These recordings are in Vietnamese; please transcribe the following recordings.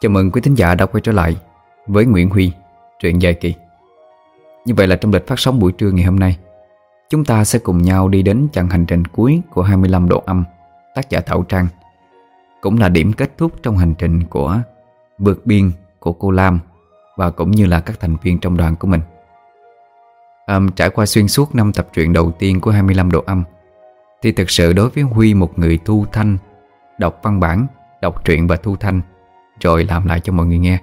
Chào mừng quý thính giả đã quay trở lại với Nguyễn Huy, truyện dài kỳ. Như vậy là trong lịch phát sóng buổi trưa ngày hôm nay, chúng ta sẽ cùng nhau đi đến chặng hành trình cuối của 25 độ âm tác giả Thảo Trang. Cũng là điểm kết thúc trong hành trình của vượt biên của cô Lam và cũng như là các thành viên trong đoàn của mình. À, trải qua xuyên suốt năm tập truyện đầu tiên của 25 độ âm thì thực sự đối với Huy một người thu thanh, đọc văn bản, đọc truyện và thu thanh rồi làm lại cho mọi người nghe.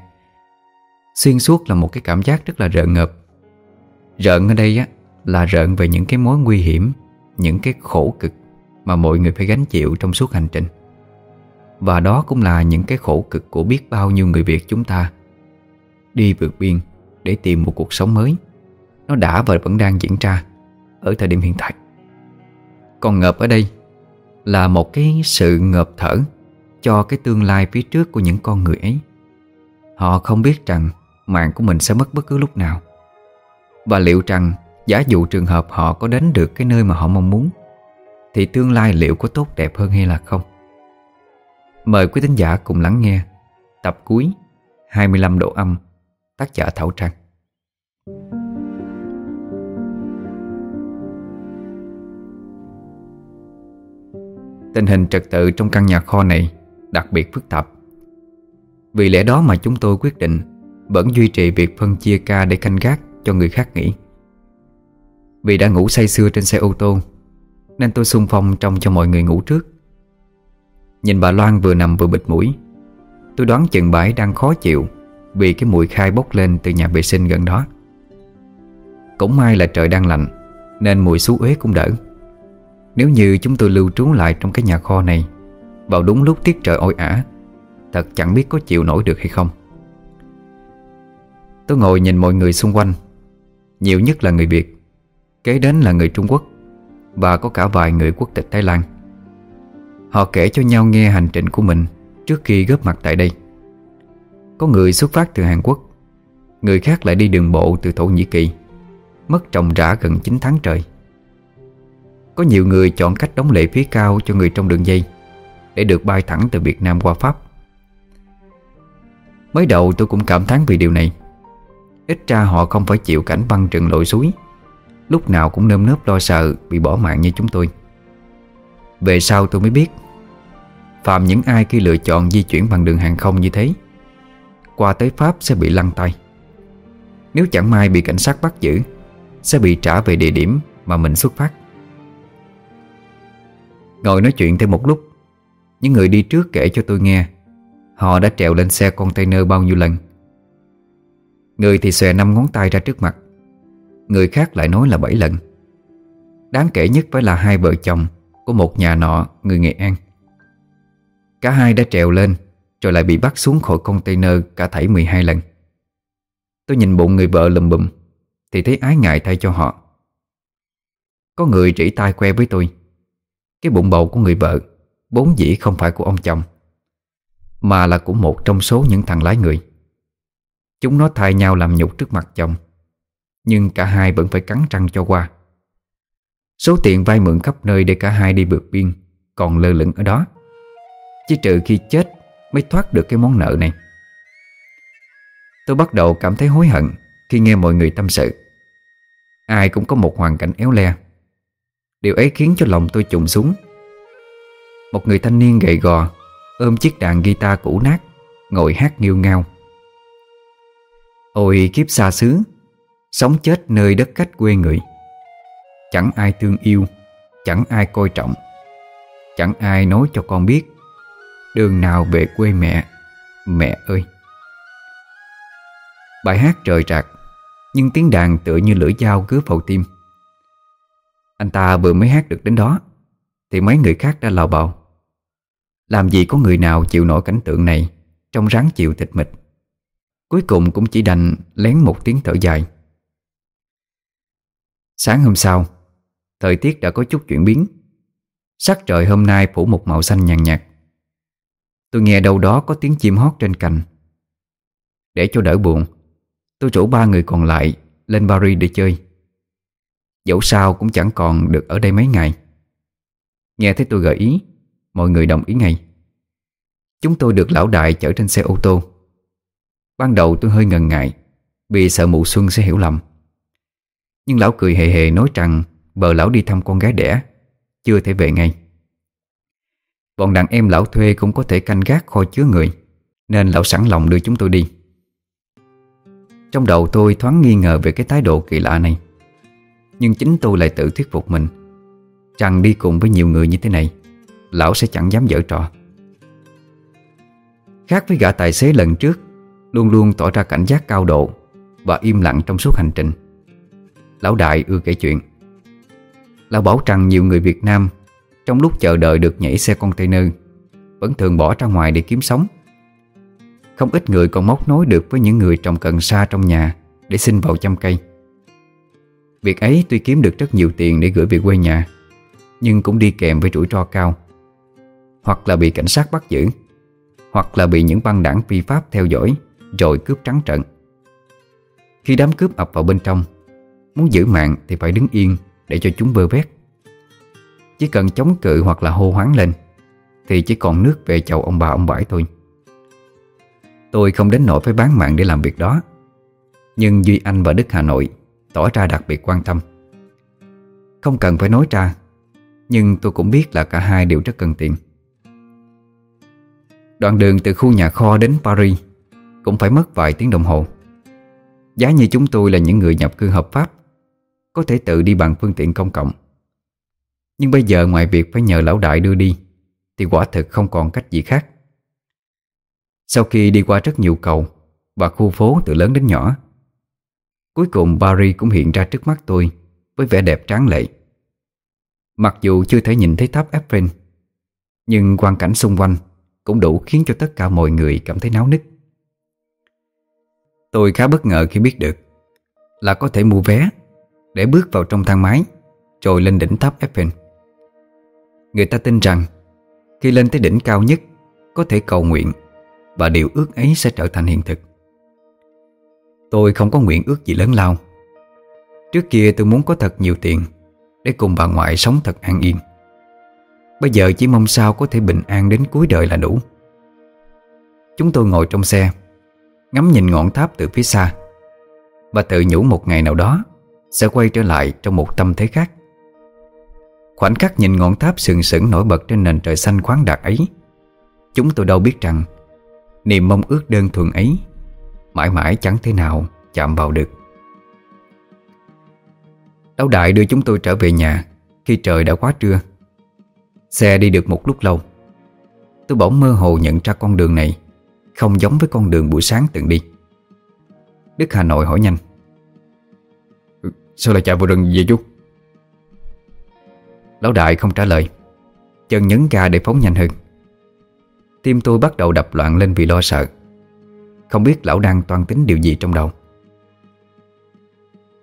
Xuyên suốt là một cái cảm giác rất là rợn ngợp. Rợn ở đây á, là rợn về những cái mối nguy hiểm, Những cái khổ cực mà mọi người phải gánh chịu trong suốt hành trình. Và đó cũng là những cái khổ cực của biết bao nhiêu người Việt chúng ta Đi vượt biên để tìm một cuộc sống mới. Nó đã và vẫn đang diễn ra ở thời điểm hiện tại. Còn ngợp ở đây là một cái sự ngợp thở cho cái tương lai phía trước của những con người ấy. Họ không biết rằng mạng của mình sẽ mất bất cứ lúc nào. Và liệu rằng giả dụ trường hợp họ có đến được cái nơi mà họ mong muốn, Thì tương lai liệu có tốt đẹp hơn hay là không? Mời quý thính giả cùng lắng nghe Tập cuối 25 độ âm, Tác giả Thảo Trang. Tình hình trật tự trong căn nhà kho này đặc biệt phức tạp. Vì lẽ đó mà chúng tôi quyết định Vẫn duy trì việc phân chia ca để canh gác cho người khác nghỉ. Vì đã ngủ say sưa trên xe ô tô, Nên tôi xung phong trong cho mọi người ngủ trước. Nhìn bà Loan vừa nằm vừa bịt mũi, Tôi đoán chừng bãi đang khó chịu Vì cái mùi khai bốc lên từ nhà vệ sinh gần đó. Cũng may là trời đang lạnh, Nên mùi xú uế cũng đỡ. Nếu như chúng tôi lưu trú lại trong cái nhà kho này vào đúng lúc tiết trời oi ả. Thật chẳng biết có chịu nổi được hay không. Tôi ngồi nhìn mọi người xung quanh, Nhiều nhất là người Việt, Kế đến là người Trung Quốc, Và có cả vài người quốc tịch Thái Lan. Họ kể cho nhau nghe hành trình của mình Trước khi góp mặt tại đây. Có người xuất phát từ Hàn Quốc, Người khác lại đi đường bộ từ Thổ Nhĩ Kỳ, Mất trồng rã gần 9 tháng trời. Có nhiều người chọn cách đóng lệ phí cao cho người trong đường dây để được bay thẳng từ Việt Nam qua Pháp. Mới đầu tôi cũng cảm thán vì điều này. Ít ra họ không phải chịu cảnh băng rừng lội suối. Lúc nào cũng nơm nớp lo sợ Bị bỏ mạng như chúng tôi. Về sau tôi mới biết Phạm những ai khi lựa chọn di chuyển bằng đường hàng không như thế, Qua tới Pháp sẽ bị lăn tay. Nếu chẳng may bị cảnh sát bắt giữ, Sẽ bị trả về địa điểm mà mình xuất phát. Ngồi nói chuyện thêm một lúc những người đi trước kể cho tôi nghe. Họ đã trèo lên xe container bao nhiêu lần. Người thì xòe năm ngón tay ra trước mặt. Người khác lại nói là bảy lần. Đáng kể nhất phải là hai vợ chồng Của một nhà nọ, người Nghệ An. Cả hai đã trèo lên, Rồi lại bị bắt xuống khỏi container Cả thảy 12 lần. Tôi nhìn bụng người vợ lùm bùm, Thì thấy ái ngại thay cho họ. Có người chỉ tay que với tôi. Cái bụng bầu của người vợ Bốn dĩ không phải của ông chồng, Mà là của một trong số những thằng lái người. Chúng nó thay nhau làm nhục trước mặt chồng, Nhưng cả hai vẫn phải cắn răng cho qua. Số tiền vay mượn khắp nơi để cả hai đi vượt biên Còn lơ lửng ở đó. Chỉ trừ khi chết Mới thoát được cái món nợ này. Tôi bắt đầu cảm thấy hối hận Khi nghe mọi người tâm sự. Ai cũng có một hoàn cảnh éo le. Điều ấy khiến cho lòng tôi trùng xuống một người thanh niên gầy gò, Ôm chiếc đàn guitar cũ nát, Ngồi hát nghiêu ngao. Ôi kiếp xa xứ, Sống chết nơi đất khách quê người. Chẳng ai thương yêu, Chẳng ai coi trọng, Chẳng ai nói cho con biết, Đường nào về quê mẹ Mẹ ơi. Bài hát trời trạc Nhưng tiếng đàn tựa như lưỡi dao cứa vào tim. Anh ta vừa mới hát được đến đó, Thì mấy người khác đã lào bào làm gì có người nào chịu nổi cảnh tượng này, Trong ráng chịu tịch mịch Cuối cùng cũng chỉ đành lén một tiếng thở dài. Sáng hôm sau, Thời tiết đã có chút chuyển biến. Sắc trời hôm nay phủ một màu xanh nhàn nhạt. Tôi nghe đâu đó có tiếng chim hót trên cành. Để cho đỡ buồn, Tôi rủ ba người còn lại Lên Paris để chơi. Dẫu sao cũng chẳng còn được ở đây mấy ngày. Nghe thấy tôi gợi ý Mọi người đồng ý ngay. Chúng tôi được lão đại chở trên xe ô tô. Ban đầu tôi hơi ngần ngại, Vì sợ mụ Xuân sẽ hiểu lầm. Nhưng lão cười hề hề nói rằng Bờ lão đi thăm con gái đẻ, Chưa thể về ngay. Bọn đàn em lão thuê cũng có thể canh gác kho chứa người, Nên lão sẵn lòng đưa chúng tôi đi. Trong đầu tôi thoáng nghi ngờ về cái thái độ kỳ lạ này. Nhưng chính tôi lại tự thuyết phục mình, Rằng đi cùng với nhiều người như thế này Lão sẽ chẳng dám dở trò. Khác với gã tài xế lần trước, Luôn luôn tỏ ra cảnh giác cao độ Và im lặng trong suốt hành trình. Lão Đại ưa kể chuyện. Lão bảo rằng nhiều người Việt Nam Trong lúc chờ đợi được nhảy xe container Vẫn thường bỏ ra ngoài để kiếm sống. Không ít người còn móc nối được với những người trồng cần sa trong nhà Để xin vào chăm cây. Việc ấy tuy kiếm được rất nhiều tiền để gửi về quê nhà, Nhưng cũng đi kèm với rủi ro cao. Hoặc là bị cảnh sát bắt giữ, Hoặc là bị những băng đảng phi pháp theo dõi Rồi cướp trắng trận. Khi đám cướp ập vào bên trong, Muốn giữ mạng thì phải đứng yên Để cho chúng vơ vét. Chỉ cần chống cự hoặc là hô hoáng lên, Thì chỉ còn nước về chầu ông bà ông bãi thôi. Tôi không đến nỗi phải bán mạng để làm việc đó, Nhưng Duy Anh và Đức Hà Nội Tỏ ra đặc biệt quan tâm. Không cần phải nói ra, Nhưng tôi cũng biết là cả hai đều rất cần tiền. Đoạn đường từ khu nhà kho đến Paris Cũng phải mất vài tiếng đồng hồ. Giá như chúng tôi là những người nhập cư hợp pháp, Có thể tự đi bằng phương tiện công cộng. Nhưng bây giờ ngoài việc phải nhờ lão đại đưa đi, Thì quả thực không còn cách gì khác. Sau khi đi qua rất nhiều cầu Và khu phố từ lớn đến nhỏ, Cuối cùng Paris cũng hiện ra trước mắt tôi Với vẻ đẹp tráng lệ. Mặc dù chưa thể nhìn thấy tháp Eiffel, Nhưng quang cảnh xung quanh cũng đủ khiến cho tất cả mọi người cảm thấy náo nức. Tôi khá bất ngờ khi biết được Là có thể mua vé Để bước vào trong thang máy Rồi lên đỉnh tháp Eiffel. Người ta tin rằng Khi lên tới đỉnh cao nhất Có thể cầu nguyện Và điều ước ấy sẽ trở thành hiện thực. Tôi không có nguyện ước gì lớn lao. Trước kia tôi muốn có thật nhiều tiền Để cùng bà ngoại sống thật an yên. Bây giờ chỉ mong sao có thể bình an đến cuối đời là đủ. Chúng tôi ngồi trong xe, Ngắm nhìn ngọn tháp từ phía xa. Và tự nhủ một ngày nào đó, Sẽ quay trở lại trong một tâm thế khác. Khoảnh khắc nhìn ngọn tháp sừng sững nổi bật trên nền trời xanh khoáng đạt ấy, Chúng tôi đâu biết rằng, Niềm mong ước đơn thuần ấy Mãi mãi chẳng thể nào chạm vào được. Lão đại đưa chúng tôi trở về nhà Khi trời đã quá trưa. Xe đi được một lúc lâu. Tôi bỗng mơ hồ nhận ra con đường này Không giống với con đường buổi sáng từng đi. Đức Hà Nội hỏi nhanh. Ừ, sao lại chạy vào rừng vậy chú Lão đại không trả lời. Chân nhấn ga để phóng nhanh hơn. Tim tôi bắt đầu đập loạn lên vì lo sợ. Không biết lão đang toan tính điều gì trong đầu.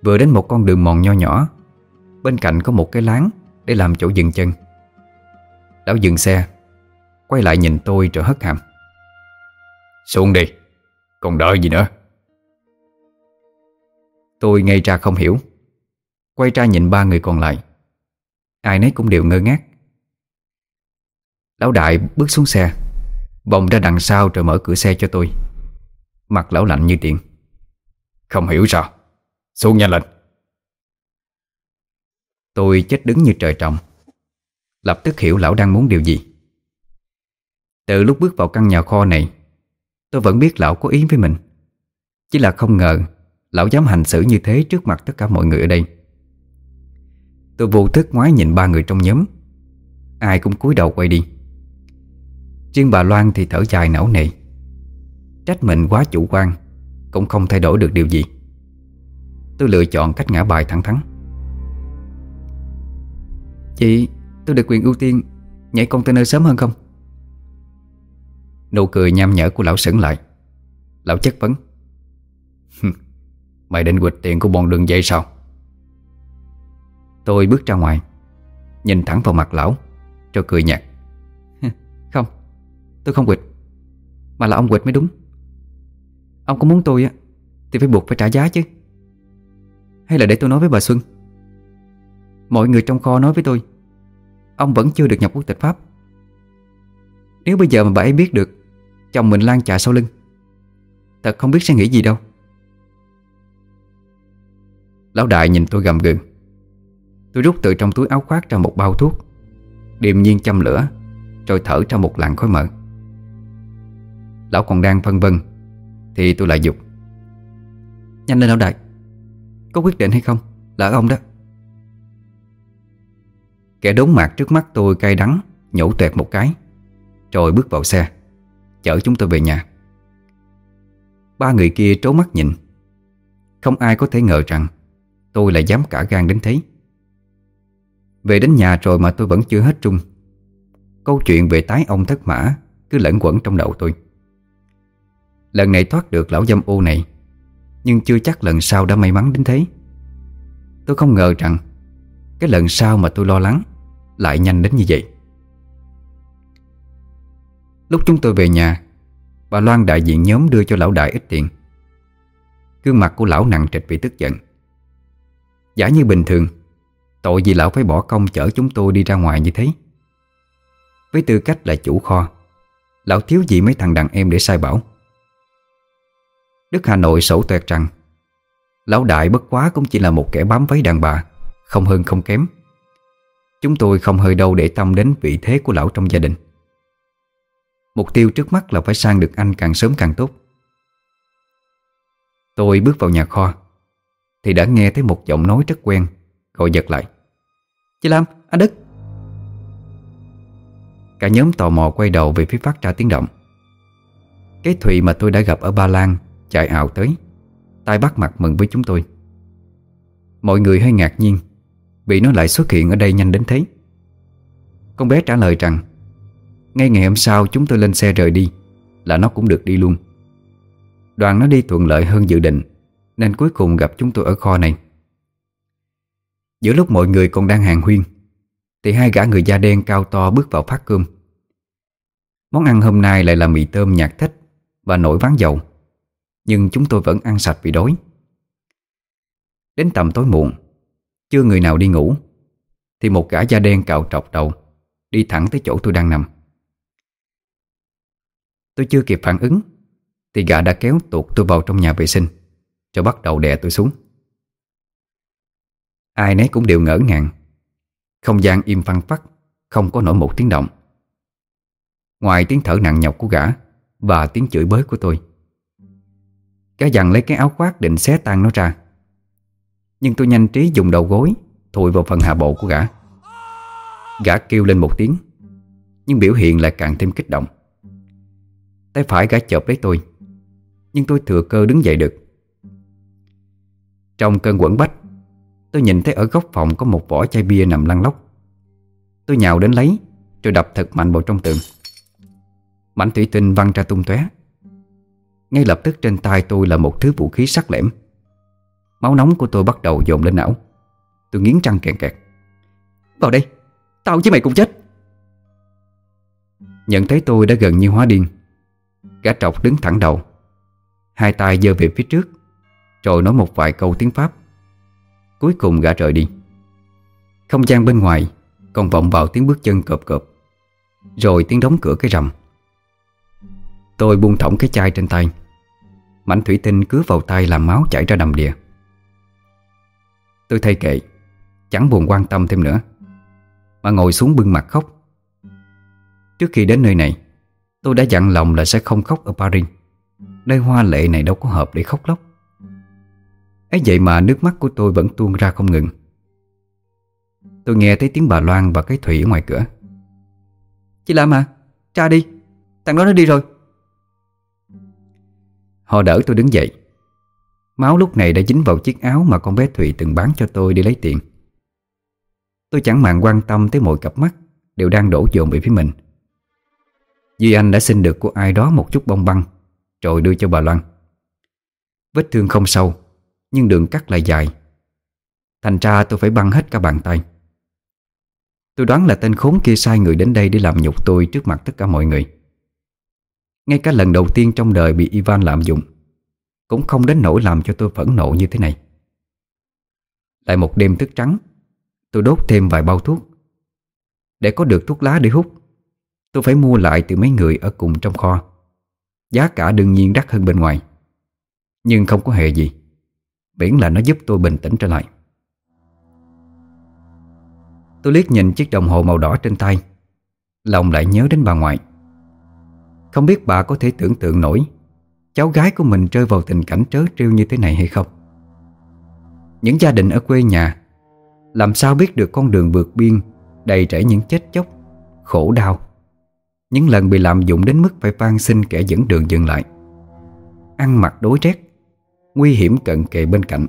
Vừa đến một con đường mòn nho nhỏ, Bên cạnh có một cái láng Để làm chỗ dừng chân. Lão dừng xe, Quay lại nhìn tôi rồi hất hàm. Xuống đi, Còn đợi gì nữa? Tôi ngây ra không hiểu, Quay ra nhìn ba người còn lại. Ai nấy cũng đều ngơ ngác. Lão đại bước xuống xe, Vòng ra đằng sau rồi mở cửa xe cho tôi. Mặt lão lạnh như tiền Không hiểu sao, Xuống nhanh lên. Tôi chết đứng như trời trồng. Lập tức hiểu lão đang muốn điều gì. Từ lúc bước vào căn nhà kho này, Tôi vẫn biết lão có ý với mình. Chỉ là không ngờ, Lão dám hành xử như thế trước mặt tất cả mọi người ở đây. Tôi vô thức ngoái nhìn ba người trong nhóm. Ai cũng cúi đầu quay đi. Riêng bà Loan thì thở dài não nề. Trách mình quá chủ quan, Cũng không thay đổi được điều gì. Tôi lựa chọn cách ngã bài thẳng thắn. Chị tôi được quyền ưu tiên Nhảy container sớm hơn không? Nụ cười nham nhở của lão sững lại. Lão chất vấn. Mày định quỵt tiền của bọn đường dây sao? Tôi bước ra ngoài Nhìn thẳng vào mặt lão Rồi cười nhạt. Không Tôi không quỵt Mà là ông quỵt mới đúng. Ông có muốn tôi á Thì phải buộc phải trả giá chứ. Hay là để tôi nói với bà Xuân? Mọi người trong kho nói với tôi Ông vẫn chưa được nhập quốc tịch Pháp. Nếu bây giờ mà bà ấy biết được, Chồng mình lan trả sau lưng, Thật không biết sẽ nghĩ gì đâu. Lão đại nhìn tôi gầm gừ. Tôi rút từ trong túi áo khoác ra một bao thuốc, Điềm nhiên châm lửa, Rồi thở ra một làn khói mỡ Lão còn đang phân vân, Thì tôi lại dục. Nhanh lên lão đại, Có quyết định hay không? Là ông đó. Kẻ đốn mặt trước mắt tôi cay đắng, Nhổ tuẹt một cái. Rồi bước vào xe, Chở chúng tôi về nhà. Ba người kia trố mắt nhìn. Không ai có thể ngờ rằng Tôi lại dám cả gan đến thế. Về đến nhà rồi mà tôi vẫn chưa hết trung Câu chuyện về tái ông thất mã Cứ lẫn quẩn trong đầu tôi. Lần này thoát được lão dâm ô này, Nhưng chưa chắc lần sau đã may mắn đến thế. Tôi không ngờ rằng Cái lần sau mà tôi lo lắng lại nhanh đến như vậy. Lúc chúng tôi về nhà, Bà Loan đại diện nhóm đưa cho lão đại ít tiền. Gương mặt của lão nặng trịch vì tức giận. Giả như bình thường, Tội gì lão phải bỏ công chở chúng tôi đi ra ngoài như thế? Với tư cách là chủ kho, Lão thiếu gì mấy thằng đàn em để sai bảo? Đức Hà Nội sổ toẹt rằng, Lão đại bất quá cũng chỉ là một kẻ bám váy đàn bà, Không hơn không kém. Chúng tôi không hơi đâu để tâm đến vị thế của lão trong gia đình. Mục tiêu trước mắt là phải sang được anh càng sớm càng tốt. Tôi bước vào nhà kho Thì đã nghe thấy một giọng nói rất quen Gọi giật lại. Chị Lam, anh Đức. Cả nhóm tò mò quay đầu về phía phát ra tiếng động. Cái Thụy mà tôi đã gặp ở Ba Lan Chạy ảo tới tay bắt mặt mừng với chúng tôi. Mọi người hơi ngạc nhiên vì nó lại xuất hiện ở đây nhanh đến thế. Con bé trả lời rằng, ngay ngày hôm sau chúng tôi lên xe rời đi, Là nó cũng được đi luôn. Đoàn nó đi thuận lợi hơn dự định, Nên cuối cùng gặp chúng tôi ở kho này. Giữa lúc mọi người còn đang hàng huyên, Thì hai gã người da đen cao to bước vào phát cơm. Món ăn hôm nay lại là mì tôm nhạt thích Và nổi ván dầu, Nhưng chúng tôi vẫn ăn sạch vì đói. Đến tầm tối muộn chưa người nào đi ngủ. Thì một gã da đen cạo trọc đầu, Đi thẳng tới chỗ tôi đang nằm. Tôi chưa kịp phản ứng, Thì gã đã kéo tuột tôi vào trong nhà vệ sinh Cho bắt đầu đè tôi xuống. Ai nấy cũng đều ngỡ ngàng. Không gian im phăng phắc, Không có nổi một tiếng động. Ngoài tiếng thở nặng nhọc của gã Và tiếng chửi bới của tôi Gã dằn lấy cái áo khoác định xé tan nó ra. Nhưng tôi nhanh trí dùng đầu gối Thụi vào phần hạ bộ của gã. Gã kêu lên một tiếng, Nhưng biểu hiện lại càng thêm kích động. Tay phải gã chợp lấy tôi, Nhưng tôi thừa cơ đứng dậy được. Trong cơn quẩn bách, Tôi nhìn thấy ở góc phòng có một vỏ chai bia nằm lăn lóc. Tôi nhào đến lấy, Rồi đập thật mạnh vào trong tường. Mảnh thủy tinh văng ra tung tóe. Ngay lập tức trên tay tôi là một thứ vũ khí sắc lẻm. Máu nóng của tôi bắt đầu dồn lên não. Tôi nghiến răng kẹt kẹt. Vào đây, Tao với mày cùng chết. Nhận thấy tôi đã gần như hóa điên. Gã trọc đứng thẳng đầu. Hai tay giơ về phía trước, Rồi nói một vài câu tiếng Pháp. Cuối cùng gã rời đi. Không gian bên ngoài Còn vọng vào tiếng bước chân cộp cộp Rồi tiếng đóng cửa cái rầm. Tôi buông thõng cái chai trên tay. Mảnh thủy tinh cứ vào tay làm máu chảy ra đầm đìa. Tôi thay kệ, Chẳng buồn quan tâm thêm nữa. Mà ngồi xuống bưng mặt khóc. Trước khi đến nơi này, Tôi đã dặn lòng là sẽ không khóc ở Paris. Nơi hoa lệ này đâu có hợp để khóc lóc. Ấy vậy mà nước mắt của tôi vẫn tuôn ra không ngừng. Tôi nghe thấy tiếng bà Loan và cái Thủy ở ngoài cửa. Chị làm à? Cha đi. Thằng đó nó đi rồi. Họ đỡ tôi đứng dậy. Máu lúc này đã dính vào chiếc áo Mà con bé Thụy từng bán cho tôi đi lấy tiền. Tôi chẳng màng quan tâm tới mọi cặp mắt, Đều đang đổ dồn về phía mình. Duy Anh đã xin được của ai đó một chút bông băng, Rồi đưa cho bà Loan. Vết thương không sâu, Nhưng đường cắt lại dài. Thành ra tôi phải băng hết cả bàn tay. Tôi đoán là tên khốn kia sai người đến đây Để làm nhục tôi trước mặt tất cả mọi người. Ngay cả lần đầu tiên trong đời Bị Ivan lạm dụng cũng không đến nỗi làm cho tôi phẫn nộ như thế này. Lại một đêm thức trắng, Tôi đốt thêm vài bao thuốc. Để có được thuốc lá để hút, Tôi phải mua lại từ mấy người ở cùng trong kho. Giá cả đương nhiên đắt hơn bên ngoài, Nhưng không có hề gì. Miễn là nó giúp tôi bình tĩnh trở lại. Tôi liếc nhìn chiếc đồng hồ màu đỏ trên tay, Lòng lại nhớ đến bà ngoại. Không biết bà có thể tưởng tượng nổi Cháu gái của mình rơi vào tình cảnh trớ trêu như thế này hay không? Những gia đình ở quê nhà, Làm sao biết được con đường vượt biên Đầy rẫy những chết chóc, Khổ đau? Những lần bị lạm dụng đến mức phải van xin kẻ dẫn đường dừng lại. Ăn mặc đối rét Nguy hiểm cận kề bên cạnh,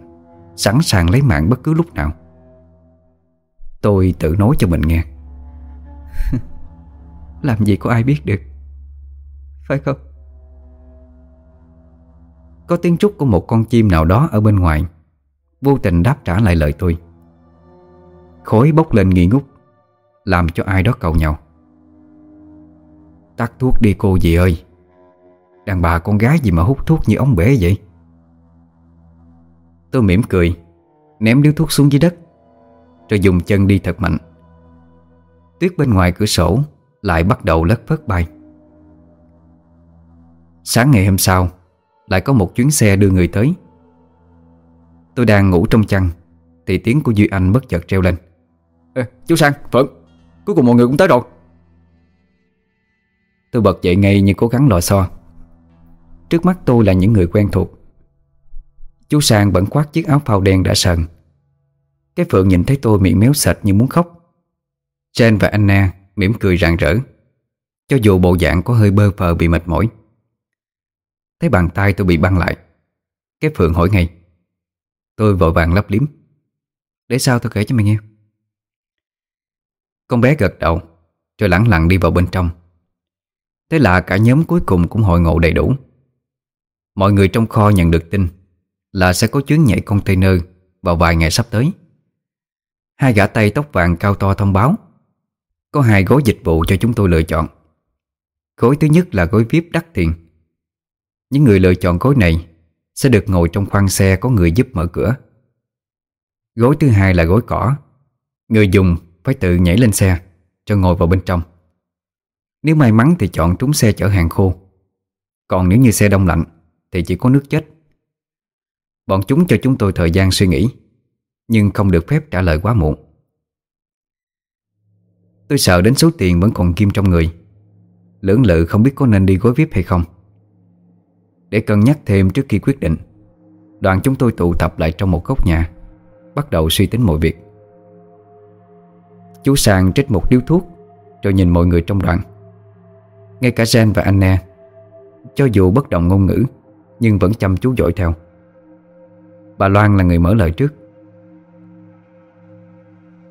Sẵn sàng lấy mạng bất cứ lúc nào. Tôi tự nói cho mình nghe. Làm gì có ai biết được, Phải không? Có tiếng trúc của một con chim nào đó ở bên ngoài. Vô tình đáp trả lại lời tôi. Khối bốc lên nghi ngút, Làm cho ai đó cầu nhau. Tắt thuốc đi, cô gì ơi. Đàn bà con gái gì mà hút thuốc như ống bể vậy? Tôi mỉm cười, Ném điếu thuốc xuống dưới đất, Rồi dùng chân đi thật mạnh. Tuyết bên ngoài cửa sổ Lại bắt đầu lất phất bay. Sáng ngày hôm sau lại có một chuyến xe đưa người tới. Tôi đang ngủ trong chăn Thì tiếng của Duy Anh bất chợt treo lên. Ê, Chú Sang, Phượng Cuối cùng mọi người cũng tới rồi. Tôi bật dậy ngay như cố gắng lò xo. Trước mắt tôi là những người quen thuộc. Chú Sang bận khoác chiếc áo phao đen đã sần Cái Phượng nhìn thấy tôi miệng méo sạch như muốn khóc. Jen và Anna mỉm cười rạng rỡ Cho dù bộ dạng có hơi bơ phờ bị mệt mỏi Thấy bàn tay tôi bị băng lại. Cái Phượng hỏi ngay. Tôi vội vàng lấp liếm. Để sao tôi kể cho mày nghe? Con bé gật đầu, Rồi lẳng lặng đi vào bên trong. Thế là cả nhóm cuối cùng cũng hội ngộ đầy đủ. Mọi người trong kho nhận được tin Là sẽ có chuyến nhảy container Vào vài ngày sắp tới. Hai gã tay tóc vàng cao to thông báo, Có hai gói dịch vụ cho chúng tôi lựa chọn. Gói thứ nhất là gói VIP đắt tiền những người lựa chọn gói này Sẽ được ngồi trong khoang xe có người giúp mở cửa. Gối thứ hai là gối cỏ. Người dùng phải tự nhảy lên xe Cho ngồi vào bên trong. Nếu may mắn thì chọn trúng xe chở hàng khô. Còn nếu như xe đông lạnh Thì chỉ có nước chết. Bọn chúng cho chúng tôi thời gian suy nghĩ, Nhưng không được phép trả lời quá muộn. Tôi sợ đến số tiền vẫn còn kim trong người. Lưỡng lự không biết có nên đi gối VIP hay không. Để cân nhắc thêm trước khi quyết định, Đoàn chúng tôi tụ tập lại trong một góc nhà, Bắt đầu suy tính mọi việc. Chú Sàng trích một điếu thuốc Rồi nhìn mọi người trong đoàn. Ngay cả Jen và Anna Cho dù bất động ngôn ngữ, Nhưng vẫn chăm chú dõi theo. Bà Loan là người mở lời trước.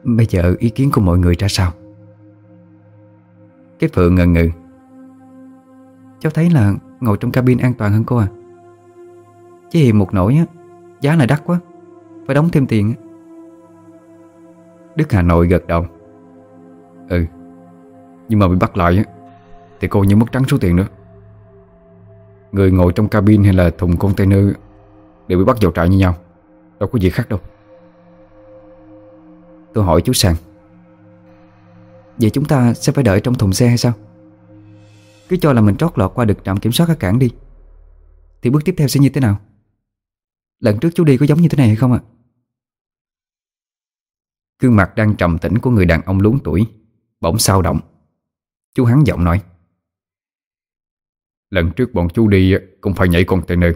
Bây giờ ý kiến của mọi người ra sao? Cái Phượng ngần ngừ. Cháu thấy là ngồi trong cabin an toàn hơn cô à. Chứ hiền một nỗi á, Giá này đắt quá, Phải đóng thêm tiền Đức Hà Nội gật đầu. Ừ Nhưng mà bị bắt lại á, Thì cô như mất trắng số tiền nữa. Người ngồi trong cabin hay là thùng container Đều bị bắt vào trại như nhau, Đâu có gì khác đâu. Tôi hỏi chú Sàng Vậy chúng ta sẽ phải đợi trong thùng xe hay sao? Cứ cho là mình trót lọt qua được trạm kiểm soát các cảng đi. Thì bước tiếp theo sẽ như thế nào? Lần trước chú đi có giống như thế này hay không ạ? Gương mặt đang trầm tĩnh của người đàn ông luống tuổi, Bỗng sao động. Chú hắn giọng nói. Lần trước bọn chú đi cũng phải nhảy container.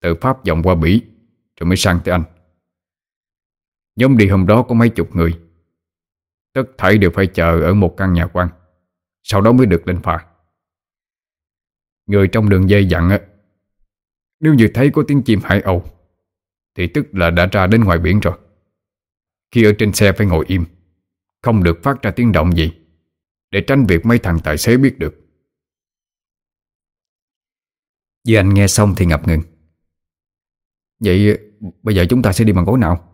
Từ Pháp vòng qua Bỉ, Rồi mới sang tới Anh. Nhóm đi hôm đó có mấy chục người. Tất thảy đều phải chờ ở một căn nhà quan. Sau đó mới được lên phà. Người trong đường dây dặn á, Nếu như thấy có tiếng chim hải âu Thì tức là đã ra đến ngoài biển rồi. Khi ở trên xe phải ngồi im, Không được phát ra tiếng động gì, Để tránh việc mấy thằng tài xế biết được. Duy anh nghe xong thì ngập ngừng. Vậy, bây giờ chúng ta sẽ đi bằng gối nào?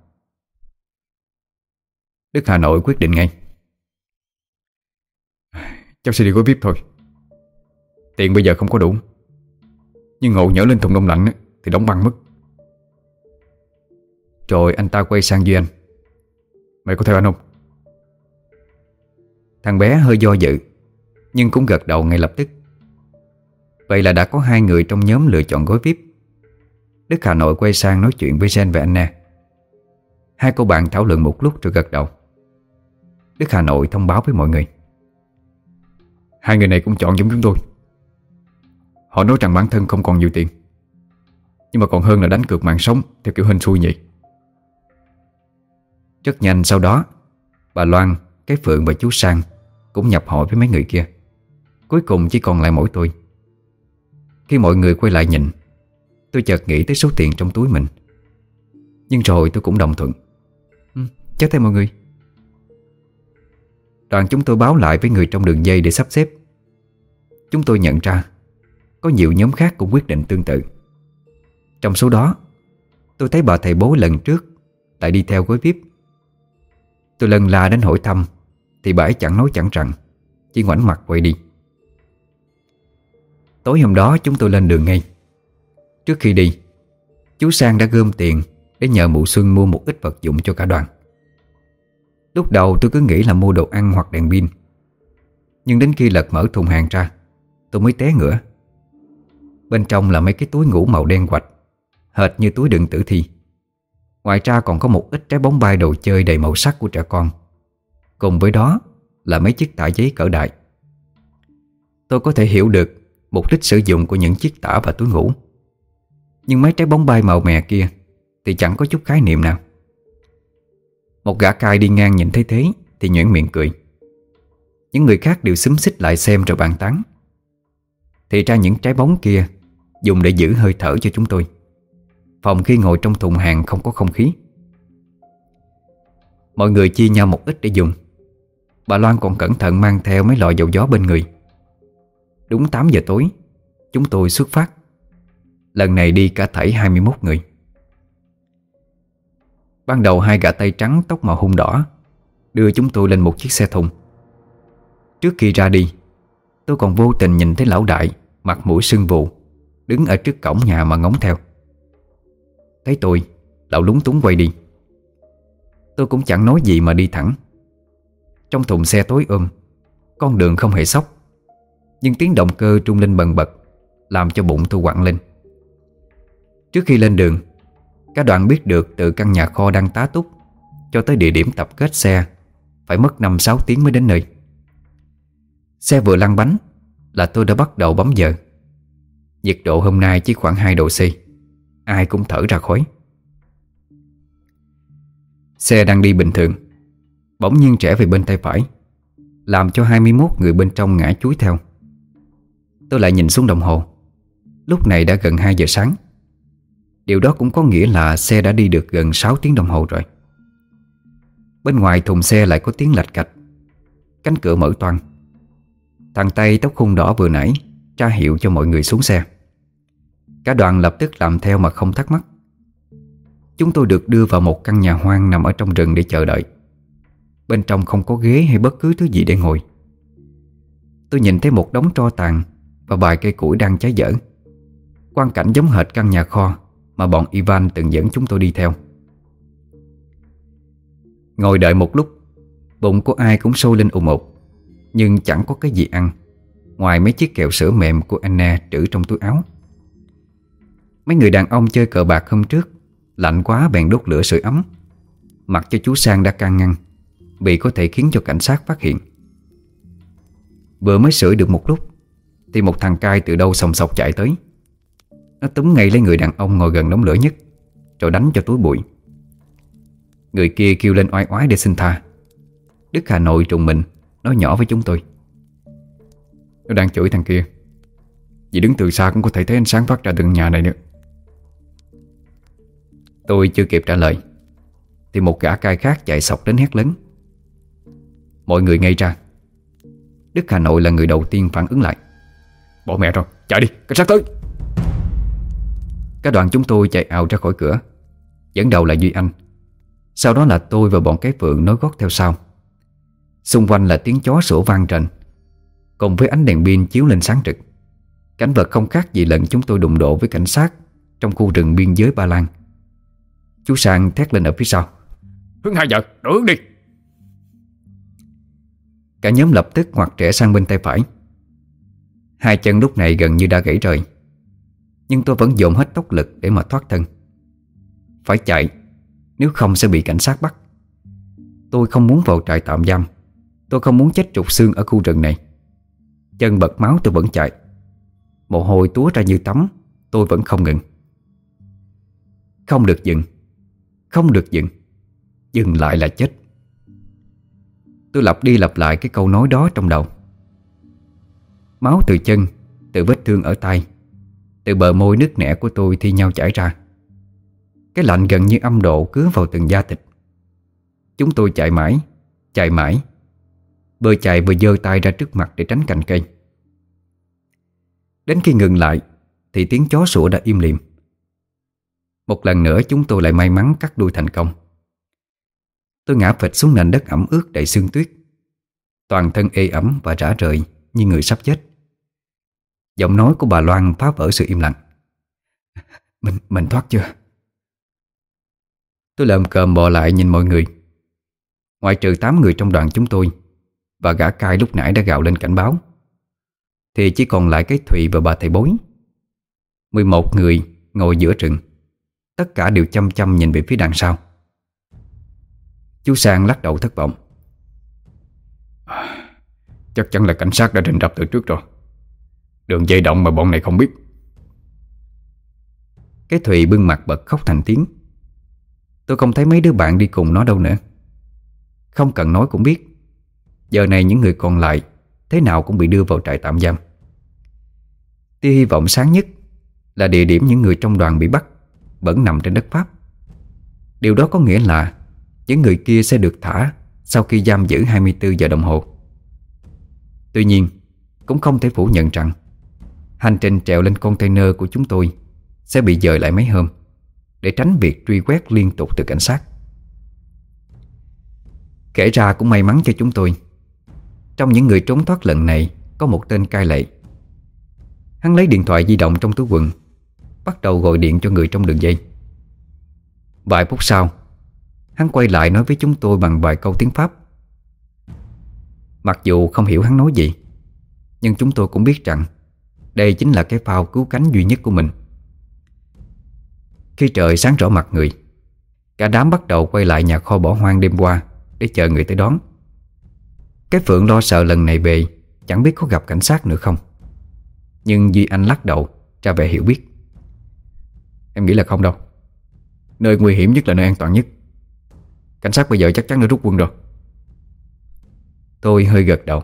Đức Hà Nội quyết định ngay. Cháu sẽ đi gói VIP thôi. Tiền bây giờ không có đủ. Nhưng ngộ nhỡ lên thùng đông lạnh Thì đóng băng mất. Rồi anh ta quay sang Duy Anh. Mày có theo anh không? Thằng bé hơi do dự, Nhưng cũng gật đầu ngay lập tức. Vậy là đã có hai người trong nhóm lựa chọn gói VIP Đức Hà Nội quay sang nói chuyện với Jen và Anna Hai cô bạn thảo luận một lúc rồi gật đầu. Đức Hà Nội thông báo với mọi người. Hai người này cũng chọn giống chúng tôi. Họ nói rằng bản thân không còn nhiều tiền Nhưng mà còn hơn là đánh cược mạng sống Theo kiểu hình xui nhỉ Rất nhanh sau đó Bà Loan, cái Phượng và chú Sang Cũng nhập hội với mấy người kia. Cuối cùng chỉ còn lại mỗi tôi. Khi mọi người quay lại nhìn Tôi chợt nghĩ tới số tiền trong túi mình. Nhưng rồi tôi cũng đồng thuận. Ừ, Chắc theo mọi người. Đoàn chúng tôi báo lại với người trong đường dây để sắp xếp. Chúng tôi nhận ra, Có nhiều nhóm khác cũng quyết định tương tự. Trong số đó, Tôi thấy bà thầy bố lần trước Lại đi theo gối VIP. Tôi lần la đến hỏi thăm, Thì bà ấy chẳng nói chẳng rằng, Chỉ ngoảnh mặt quay đi. Tối hôm đó chúng tôi lên đường ngay. Trước khi đi, Chú Sang đã gom tiền Để nhờ mụ Xuân mua một ít vật dụng cho cả đoàn. Lúc đầu tôi cứ nghĩ là mua đồ ăn hoặc đèn pin, Nhưng đến khi lật mở thùng hàng ra Tôi mới té ngửa. Bên trong là mấy cái túi ngủ màu đen quạch, Hệt như túi đựng tử thi. Ngoài ra còn có một ít trái bóng bay đồ chơi đầy màu sắc của trẻ con. Cùng với đó là mấy chiếc tả giấy cỡ đại. Tôi có thể hiểu được mục đích sử dụng của những chiếc tả và túi ngủ. Nhưng mấy trái bóng bay màu mè kia Thì chẳng có chút khái niệm nào. Một gã cai đi ngang nhìn thấy thế Thì nhuyễn miệng cười. Những người khác đều xúm xích lại xem rồi bàn tán. Thì ra những trái bóng kia Dùng để giữ hơi thở cho chúng tôi. Phòng khi ngồi trong thùng hàng không có không khí. Mọi người chia nhau một ít để dùng. Bà Loan còn cẩn thận mang theo mấy lọ dầu gió bên người. Đúng 8 giờ tối, Chúng tôi xuất phát. Lần này đi cả thảy 21 người. Ban đầu hai gã tay trắng tóc màu hung đỏ Đưa chúng tôi lên một chiếc xe thùng. Trước khi ra đi Tôi còn vô tình nhìn thấy lão đại, Mặt mũi sưng vụ Đứng ở trước cổng nhà mà ngóng theo. Thấy tôi, Lão lúng túng quay đi. Tôi cũng chẳng nói gì mà đi thẳng. Trong thùng xe tối ôm, Con đường không hề sóc, Nhưng tiếng động cơ trung lên bần bật, Làm cho bụng tôi quặn lên. Trước khi lên đường, Cả đoạn biết được từ căn nhà kho đang tá túc, Cho tới địa điểm tập kết xe, Phải mất 5-6 tiếng mới đến nơi. Xe vừa lăn bánh Là tôi đã bắt đầu bấm giờ. Nhiệt độ hôm nay chỉ khoảng 2 độ C. Ai cũng thở ra khói. Xe đang đi bình thường. Bỗng nhiên trẻ về bên tay phải, Làm cho 21 người bên trong ngã chuối theo. Tôi lại nhìn xuống đồng hồ. Lúc này đã gần 2 giờ sáng. Điều đó cũng có nghĩa là xe đã đi được gần 6 tiếng đồng hồ rồi. Bên ngoài thùng xe lại có tiếng lạch cạch. Cánh cửa mở toang. Thằng Tây tóc khung đỏ vừa nãy, tra hiệu cho mọi người xuống xe. Cả đoàn lập tức làm theo mà không thắc mắc. Chúng tôi được đưa vào một căn nhà hoang nằm ở trong rừng để chờ đợi. Bên trong không có ghế hay bất cứ thứ gì để ngồi. Tôi nhìn thấy một đống tro tàn Và vài cây củi đang cháy dở. Quan cảnh giống hệt căn nhà kho Mà bọn Ivan từng dẫn chúng tôi đi theo. Ngồi đợi một lúc, Bụng của ai cũng sôi lên ù một. Nhưng chẳng có cái gì ăn. Ngoài mấy chiếc kẹo sữa mềm của Anna trữ trong túi áo. Mấy người đàn ông chơi cờ bạc hôm trước, Lạnh quá bèn đốt lửa sưởi ấm. Mặc cho chú Sang đã can ngăn bị có thể khiến cho cảnh sát phát hiện. Vừa mới sưởi được một lúc, Thì một thằng cai từ đâu sòng sọc chạy tới. Nó túm ngay lấy người đàn ông ngồi gần đống lửa nhất, Rồi đánh cho túi bụi. Người kia kêu lên oai oái để xin tha. Đức Hà Nội trùng mình Nói nhỏ với chúng tôi. Nó đang chửi thằng kia. Vì đứng từ xa cũng có thể thấy ánh sáng phát ra từ nhà này nữa. Tôi chưa kịp trả lời Thì một gã cai khác chạy sọc đến hét lớn. Mọi người ngay ra. Đức Hà Nội là người đầu tiên phản ứng lại. Bỏ mẹ rồi, chạy đi, cảnh sát tới. Các đoàn chúng tôi chạy ào ra khỏi cửa. Dẫn đầu là Duy Anh. Sau đó là tôi và bọn cái phượng nối gót theo sau. Xung quanh là tiếng chó sủa vang trần Cùng với ánh đèn pin chiếu lên sáng trực Cảnh vật không khác gì lần chúng tôi đụng độ với cảnh sát Trong khu rừng biên giới Ba Lan. Chú Sang thét lên ở phía sau. Hướng hai giờ, đổi hướng đi. Cả nhóm lập tức ngoặt trẻ sang bên tay phải. Hai chân lúc này gần như đã gãy rời Nhưng tôi vẫn dồn hết tốc lực để mà thoát thân. Phải chạy Nếu không sẽ bị cảnh sát bắt. Tôi không muốn vào trại tạm giam Tôi không muốn chết trục xương ở khu rừng này. Chân bật máu tôi vẫn chạy. Mồ hôi túa ra như tắm, Tôi vẫn không ngừng. Không được dừng. Không được dừng. Dừng lại là chết. Tôi lặp đi lặp lại cái câu nói đó trong đầu. Máu từ chân, Từ vết thương ở tay, Từ bờ môi nước nẻ của tôi thi nhau chảy ra. Cái lạnh gần như âm độ cứa vào từng da thịt. Chúng tôi chạy mãi Chạy mãi Vừa chạy vừa giơ tay ra trước mặt để tránh cành cây. Đến khi ngừng lại, Thì tiếng chó sủa đã im lìm. Một lần nữa chúng tôi lại may mắn cắt đuôi thành công. Tôi ngã phịch xuống nền đất ẩm ướt đầy sương tuyết. Toàn thân ê ẩm và rã rời Như người sắp chết. Giọng nói của bà Loan phá vỡ sự im lặng. Mình mình thoát chưa? Tôi lợm cơm bò lại nhìn mọi người. Ngoài trừ 8 người trong đoàn chúng tôi và gã cai lúc nãy đã gạo lên cảnh báo. Thì chỉ còn lại cái Thùy và bà thầy bối. 11 người ngồi giữa rừng. Tất cả đều chăm chăm nhìn về phía đằng sau. Chú Sang lắc đầu thất vọng. Chắc chắn là cảnh sát đã rình rập từ trước rồi. Đường dây động mà bọn này không biết. Cái Thùy bưng mặt bật khóc thành tiếng. Tôi không thấy mấy đứa bạn đi cùng nó đâu nữa. Không cần nói cũng biết. Giờ này những người còn lại Thế nào cũng bị đưa vào trại tạm giam. Tia hy vọng sáng nhất Là địa điểm những người trong đoàn bị bắt Vẫn nằm trên đất Pháp. Điều đó có nghĩa là Những người kia sẽ được thả Sau khi giam giữ 24 giờ đồng hồ. Tuy nhiên, Cũng không thể phủ nhận rằng Hành trình trèo lên container của chúng tôi Sẽ bị dời lại mấy hôm Để tránh việc truy quét liên tục từ cảnh sát. Kể ra cũng may mắn cho chúng tôi trong những người trốn thoát lần này, Có một tên cai lệ. Hắn lấy điện thoại di động trong túi quần, Bắt đầu gọi điện cho người trong đường dây. Vài phút sau, Hắn quay lại nói với chúng tôi bằng vài câu tiếng Pháp. Mặc dù không hiểu hắn nói gì, Nhưng chúng tôi cũng biết rằng Đây chính là cái phao cứu cánh duy nhất của mình. Khi trời sáng rõ mặt người, Cả đám bắt đầu quay lại nhà kho bỏ hoang đêm qua Để chờ người tới đón. Cái Phượng lo sợ lần này về, Chẳng biết có gặp cảnh sát nữa không. Nhưng Duy Anh lắc đầu, Ra về hiểu biết. Em nghĩ là không đâu. Nơi nguy hiểm nhất là nơi an toàn nhất. Cảnh sát bây giờ chắc chắn đã rút quân rồi. Tôi hơi gật đầu.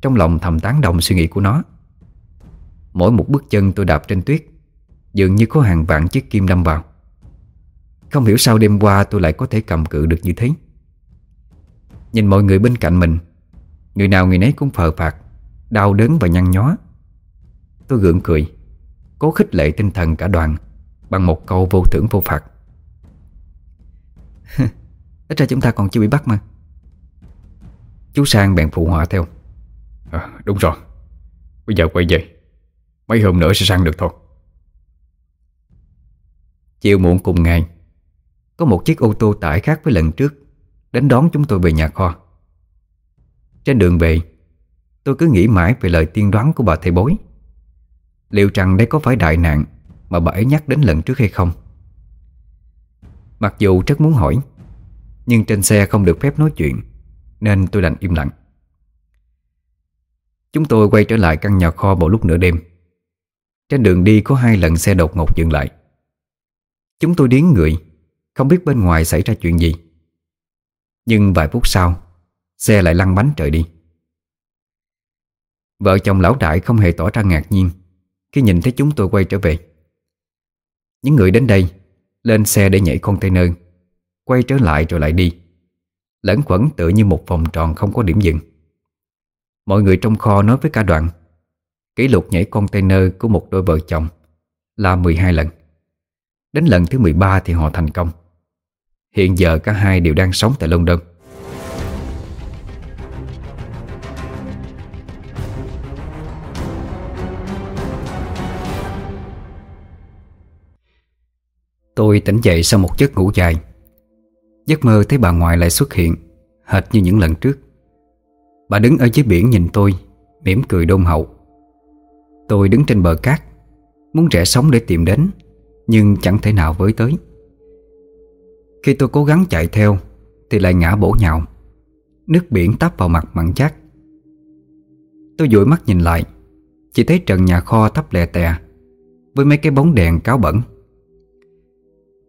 Trong lòng thầm tán đồng suy nghĩ của nó. Mỗi một bước chân tôi đạp trên tuyết, Dường như có hàng vạn chiếc kim đâm vào. Không hiểu sao đêm qua tôi lại có thể cầm cự được như thế. Nhìn mọi người bên cạnh mình Người nào người nấy cũng phờ phạt Đau đớn và nhăn nhó. Tôi gượng cười Cố khích lệ tinh thần cả đoàn Bằng một câu vô thưởng vô phạt. Ít ra chúng ta còn chưa bị bắt mà. Chú Sang bèn phụ họa theo. À, Đúng rồi. Bây giờ quay về. Mấy hôm nữa sẽ sang được thôi. Chiều muộn cùng ngày Có một chiếc ô tô tải khác với lần trước Đến đón chúng tôi về nhà kho trên đường về, Tôi cứ nghĩ mãi về lời tiên đoán của bà thầy bối. Liệu rằng đây có phải đại nạn Mà bà ấy nhắc đến lần trước hay không? Mặc dù rất muốn hỏi, Nhưng trên xe không được phép nói chuyện, Nên tôi đành im lặng. Chúng tôi quay trở lại căn nhà kho vào lúc nửa đêm. Trên đường đi có hai lần xe đột ngột dừng lại. Chúng tôi điến người, Không biết bên ngoài xảy ra chuyện gì. Nhưng vài phút sau Xe lại lăn bánh trời đi. Vợ chồng lão đại không hề tỏ ra ngạc nhiên Khi nhìn thấy chúng tôi quay trở về. Những người đến đây Lên xe để nhảy container, Quay trở lại rồi lại đi. Lẫn quẩn tựa như một vòng tròn không có điểm dừng. Mọi người trong kho nói với cả đoạn: Kỷ lục nhảy container của một đôi vợ chồng Là 12 lần. Đến lần thứ 13 thì họ thành công. Hiện giờ cả hai đều đang sống tại London. Tôi tỉnh dậy sau một giấc ngủ dài. Giấc mơ thấy bà ngoại lại xuất hiện, Hệt như những lần trước. Bà đứng ở dưới biển nhìn tôi, mỉm cười đôn hậu. Tôi đứng trên bờ cát, Muốn rẽ sóng để tìm đến, Nhưng chẳng thể nào với tới. Khi tôi cố gắng chạy theo, Thì lại ngã bổ nhào. Nước biển tắp vào mặt mặn chát. Tôi dụi mắt nhìn lại, Chỉ thấy trần nhà kho tắp lè tè, Với mấy cái bóng đèn cáo bẩn.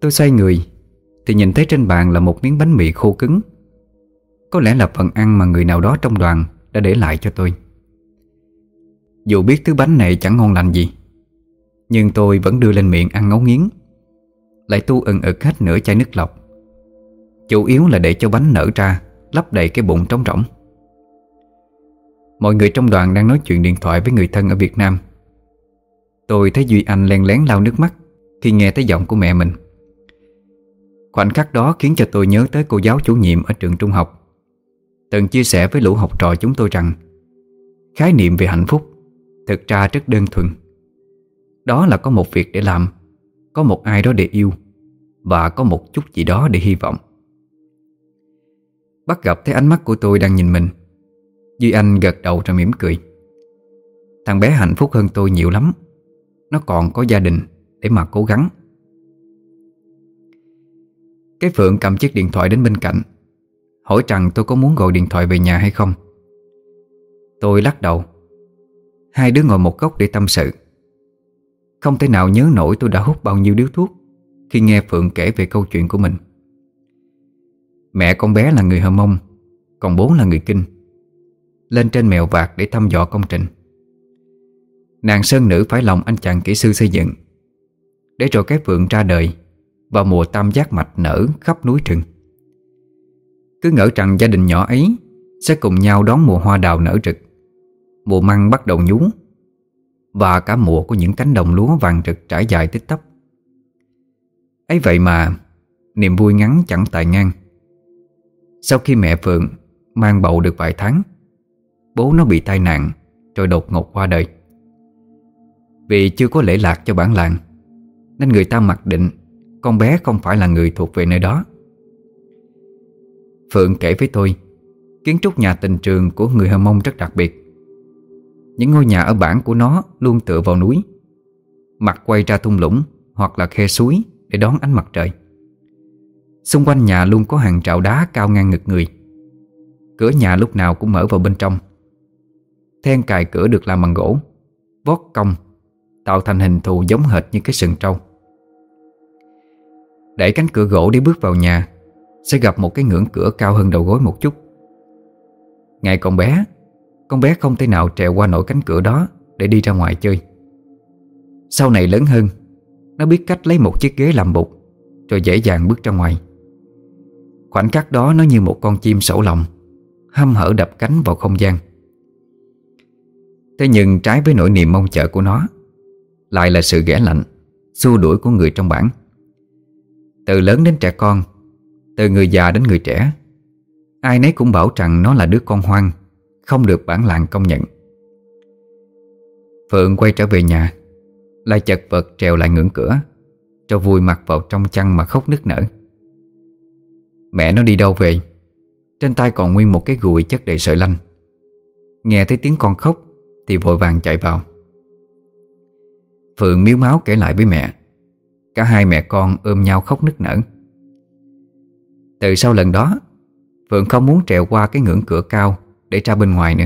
Tôi xoay người, Thì nhìn thấy trên bàn là một miếng bánh mì khô cứng. Có lẽ là phần ăn mà người nào đó trong đoàn Đã để lại cho tôi. Dù biết thứ bánh này chẳng ngon lành gì, Nhưng tôi vẫn đưa lên miệng ăn ngấu nghiến. Lại tu ừng ực hết nửa chai nước lọc. Chủ yếu là để cho bánh nở ra, Lấp đầy cái bụng trống rỗng. Mọi người trong đoàn đang nói chuyện điện thoại với người thân ở Việt Nam. Tôi thấy Duy Anh len lén lau nước mắt Khi nghe tới giọng của mẹ mình. Khoảnh khắc đó khiến cho tôi nhớ tới cô giáo chủ nhiệm ở trường trung học. Từng chia sẻ với lũ học trò chúng tôi rằng, Khái niệm về hạnh phúc Thực ra rất đơn thuần. Đó là có một việc để làm, Có một ai đó để yêu, Và có một chút gì đó để hy vọng. Bắt gặp thấy ánh mắt của tôi đang nhìn mình, Duy Anh gật đầu rồi mỉm cười. Thằng bé hạnh phúc hơn tôi nhiều lắm, Nó còn có gia đình Để mà cố gắng. Cái Phượng cầm chiếc điện thoại đến bên cạnh, Hỏi rằng tôi có muốn gọi điện thoại về nhà hay không. Tôi lắc đầu. Hai đứa ngồi một góc để tâm sự. Không thể nào nhớ nổi tôi đã hút bao nhiêu điếu thuốc Khi nghe Phượng kể về câu chuyện của mình. Mẹ con bé là người Hờ Mông, Còn bố là người Kinh. Lên trên mèo vạc để thăm dò công trình. Nàng sơn nữ phải lòng anh chàng kỹ sư xây dựng. Để rồi cái Phượng ra đời và mùa tam giác mạch nở khắp núi rừng. Cứ ngỡ rằng gia đình nhỏ ấy Sẽ cùng nhau đón mùa hoa đào nở rực, Mùa măng bắt đầu nhú, Và cả mùa của những cánh đồng lúa vàng rực trải dài tích tắp ấy vậy mà, Niềm vui ngắn chẳng tài ngang. Sau khi mẹ Phượng mang bầu được vài tháng, Bố nó bị tai nạn Rồi đột ngột qua đời. Vì chưa có lễ lạc cho bản làng, Nên người ta mặc định con bé không phải là người thuộc về nơi đó. Phượng kể với tôi, Kiến trúc nhà tình trường của người Hờ Mông rất đặc biệt. Những ngôi nhà ở bản của nó Luôn tựa vào núi, Mặt quay ra thung lũng Hoặc là khe suối Để đón ánh mặt trời. Xung quanh nhà luôn có hàng trạo đá cao ngang ngực người. Cửa nhà lúc nào cũng mở vào bên trong. Then cài cửa được làm bằng gỗ, Vót cong, Tạo thành hình thù giống hệt như cái sừng trâu. Đẩy cánh cửa gỗ để bước vào nhà, Sẽ gặp một cái ngưỡng cửa cao hơn đầu gối một chút. Ngày còn bé, Con bé không thể nào trèo qua nổi cánh cửa đó Để đi ra ngoài chơi. Sau này lớn hơn, Nó biết cách lấy một chiếc ghế làm bục, Rồi dễ dàng bước ra ngoài. Khoảnh khắc đó nó như một con chim sổ lòng hâm hở đập cánh vào không gian. Thế nhưng trái với nỗi niềm mong chờ của nó, Lại là sự ghẻ lạnh, Xua đuổi của người trong bản từ lớn đến trẻ con, Từ người già đến người trẻ, Ai nấy cũng bảo rằng nó là đứa con hoang, Không được bản làng công nhận. Phượng quay trở về nhà, Lại chật vật trèo lại ngưỡng cửa, Cho vui mặt vào trong chăn mà khóc nức nở. Mẹ nó đi đâu về? Trên tay còn nguyên một cái gùi chất đầy sợi lanh. Nghe thấy tiếng con khóc Thì vội vàng chạy vào. Phượng miếu máu kể lại với mẹ. Cả hai mẹ con ôm nhau khóc nức nở. Từ sau lần đó, Phượng không muốn trèo qua cái ngưỡng cửa cao Để ra bên ngoài nữa.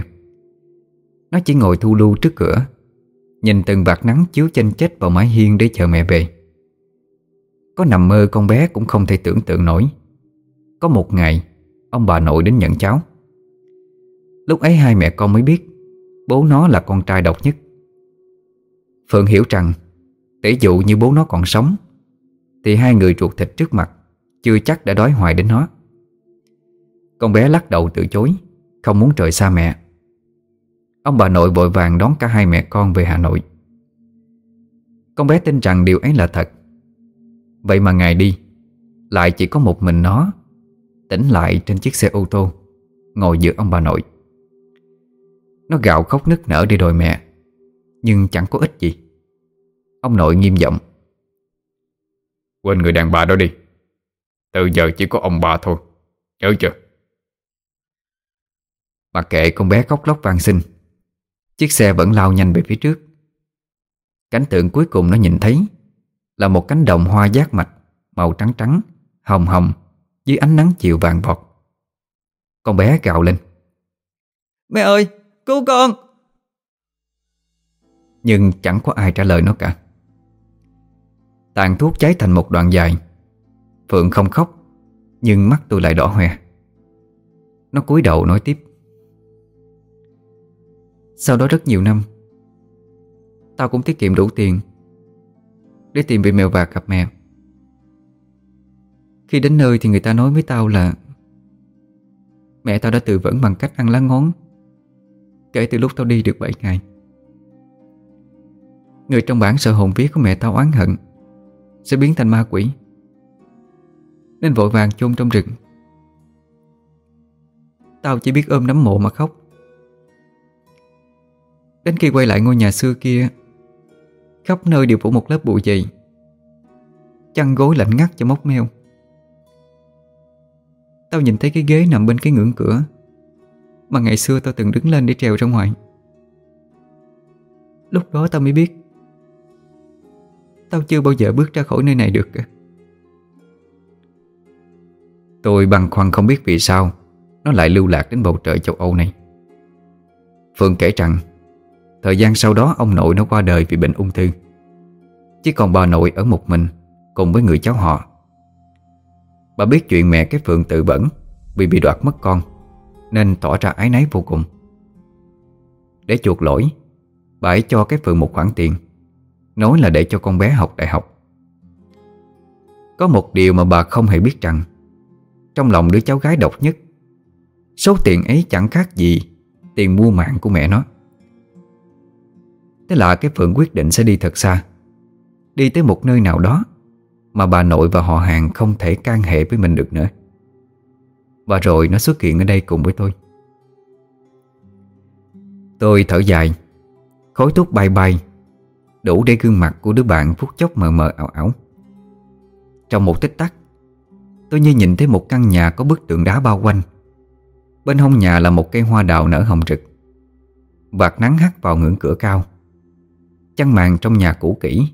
Nó chỉ ngồi thu lưu trước cửa, Nhìn từng vạt nắng chiếu chênh chết vào mái hiên để chờ mẹ về. Có nằm mơ con bé cũng không thể tưởng tượng nổi. Có một ngày, Ông bà nội đến nhận cháu. Lúc ấy hai mẹ con mới biết Bố nó là con trai độc nhất. Phượng hiểu rằng Tỷ dụ như bố nó còn sống, Thì hai người ruột thịt trước mặt Chưa chắc đã đói hoài đến nó. Con bé lắc đầu từ chối, Không muốn rời xa mẹ. Ông bà nội vội vàng đón cả hai mẹ con về Hà Nội. Con bé tin rằng điều ấy là thật. Vậy mà ngày đi, Lại chỉ có một mình nó Tỉnh lại trên chiếc xe ô tô, Ngồi giữa ông bà nội. Nó gạo khóc nức nở đi đòi mẹ, Nhưng chẳng có ích gì. Ông nội nghiêm giọng. Quên người đàn bà đó đi. Từ giờ chỉ có ông bà thôi. Nhớ chưa? Mặc kệ con bé khóc lóc van xin Chiếc xe vẫn lao nhanh về phía trước. Cảnh tượng cuối cùng nó nhìn thấy Là một cánh đồng hoa giác mạch Màu trắng trắng, hồng hồng Dưới ánh nắng chiều vàng vọt. Con bé gào lên. Mẹ ơi, cứu con! Nhưng chẳng có ai trả lời nó cả. Tàn thuốc cháy thành một đoạn dài. Phượng không khóc, Nhưng mắt tôi lại đỏ hoe. Nó cúi đầu nói tiếp. Sau đó rất nhiều năm, Tao cũng tiết kiệm đủ tiền Để tìm vị mèo vạc gặp mẹ. Khi đến nơi thì người ta nói với tao là Mẹ tao đã tự vẫn bằng cách ăn lá ngón Kể từ lúc tao đi được 7 ngày. Người trong bản sợ hồn viết của mẹ tao oán hận. Sẽ biến thành ma quỷ. Nên vội vàng chôn trong rừng. Tao chỉ biết ôm nắm mộ mà khóc. Đến khi quay lại ngôi nhà xưa kia, Khắp nơi đều phủ một lớp bụi dày, Chăn gối lạnh ngắt cho móc meo. Tao nhìn thấy cái ghế nằm bên cái ngưỡng cửa Mà ngày xưa tao từng đứng lên để trèo ra ngoài. Lúc đó tao mới biết Tao chưa bao giờ bước ra khỏi nơi này được Tôi băn khoăn không biết vì sao Nó lại lưu lạc đến bầu trời châu Âu này. Phương kể rằng, Thời gian sau đó ông nội nó qua đời vì bệnh ung thư. Chỉ còn bà nội ở một mình Cùng với người cháu họ. Bà biết chuyện mẹ cái Phượng tự bẩn Vì bị đoạt mất con, Nên tỏ ra ái náy vô cùng. Để chuộc lỗi, Bà ấy cho cái Phượng một khoản tiền. Nói là để cho con bé học đại học. Có một điều mà bà không hề biết rằng, Trong lòng đứa cháu gái độc nhất, Số tiền ấy chẳng khác gì Tiền mua mạng của mẹ nó. Thế là cái Phượng quyết định sẽ đi thật xa, Đi tới một nơi nào đó Mà bà nội và họ hàng không thể can hệ với mình được nữa. Và rồi nó xuất hiện ở đây cùng với tôi. Tôi thở dài Khối thuốc bay bay Đủ để gương mặt của đứa bạn phút chốc mờ mờ ảo ảo. Trong một tích tắc, Tôi như nhìn thấy một căn nhà có bức tượng đá bao quanh. Bên hông nhà là một cây hoa đào nở hồng rực. Vạt nắng hắt vào ngưỡng cửa cao. Chăn màn trong nhà cũ kỹ,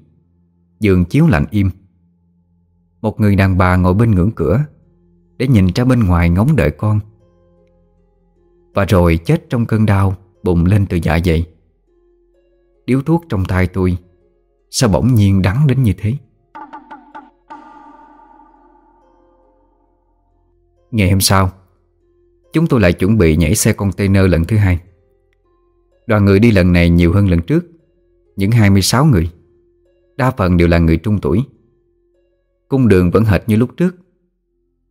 Giường chiếu lạnh im. Một người đàn bà ngồi bên ngưỡng cửa Để nhìn ra bên ngoài ngóng đợi con. Và rồi chết trong cơn đau Bùng lên từ dạ dày. Điếu thuốc trong tay tôi. Sao bỗng nhiên đắng đến như thế? Ngày hôm sau, Chúng tôi lại chuẩn bị nhảy xe container lần thứ hai. Đoàn người đi lần này nhiều hơn lần trước, những 26 người. Đa phần đều là người trung tuổi. Cung đường vẫn hệt như lúc trước.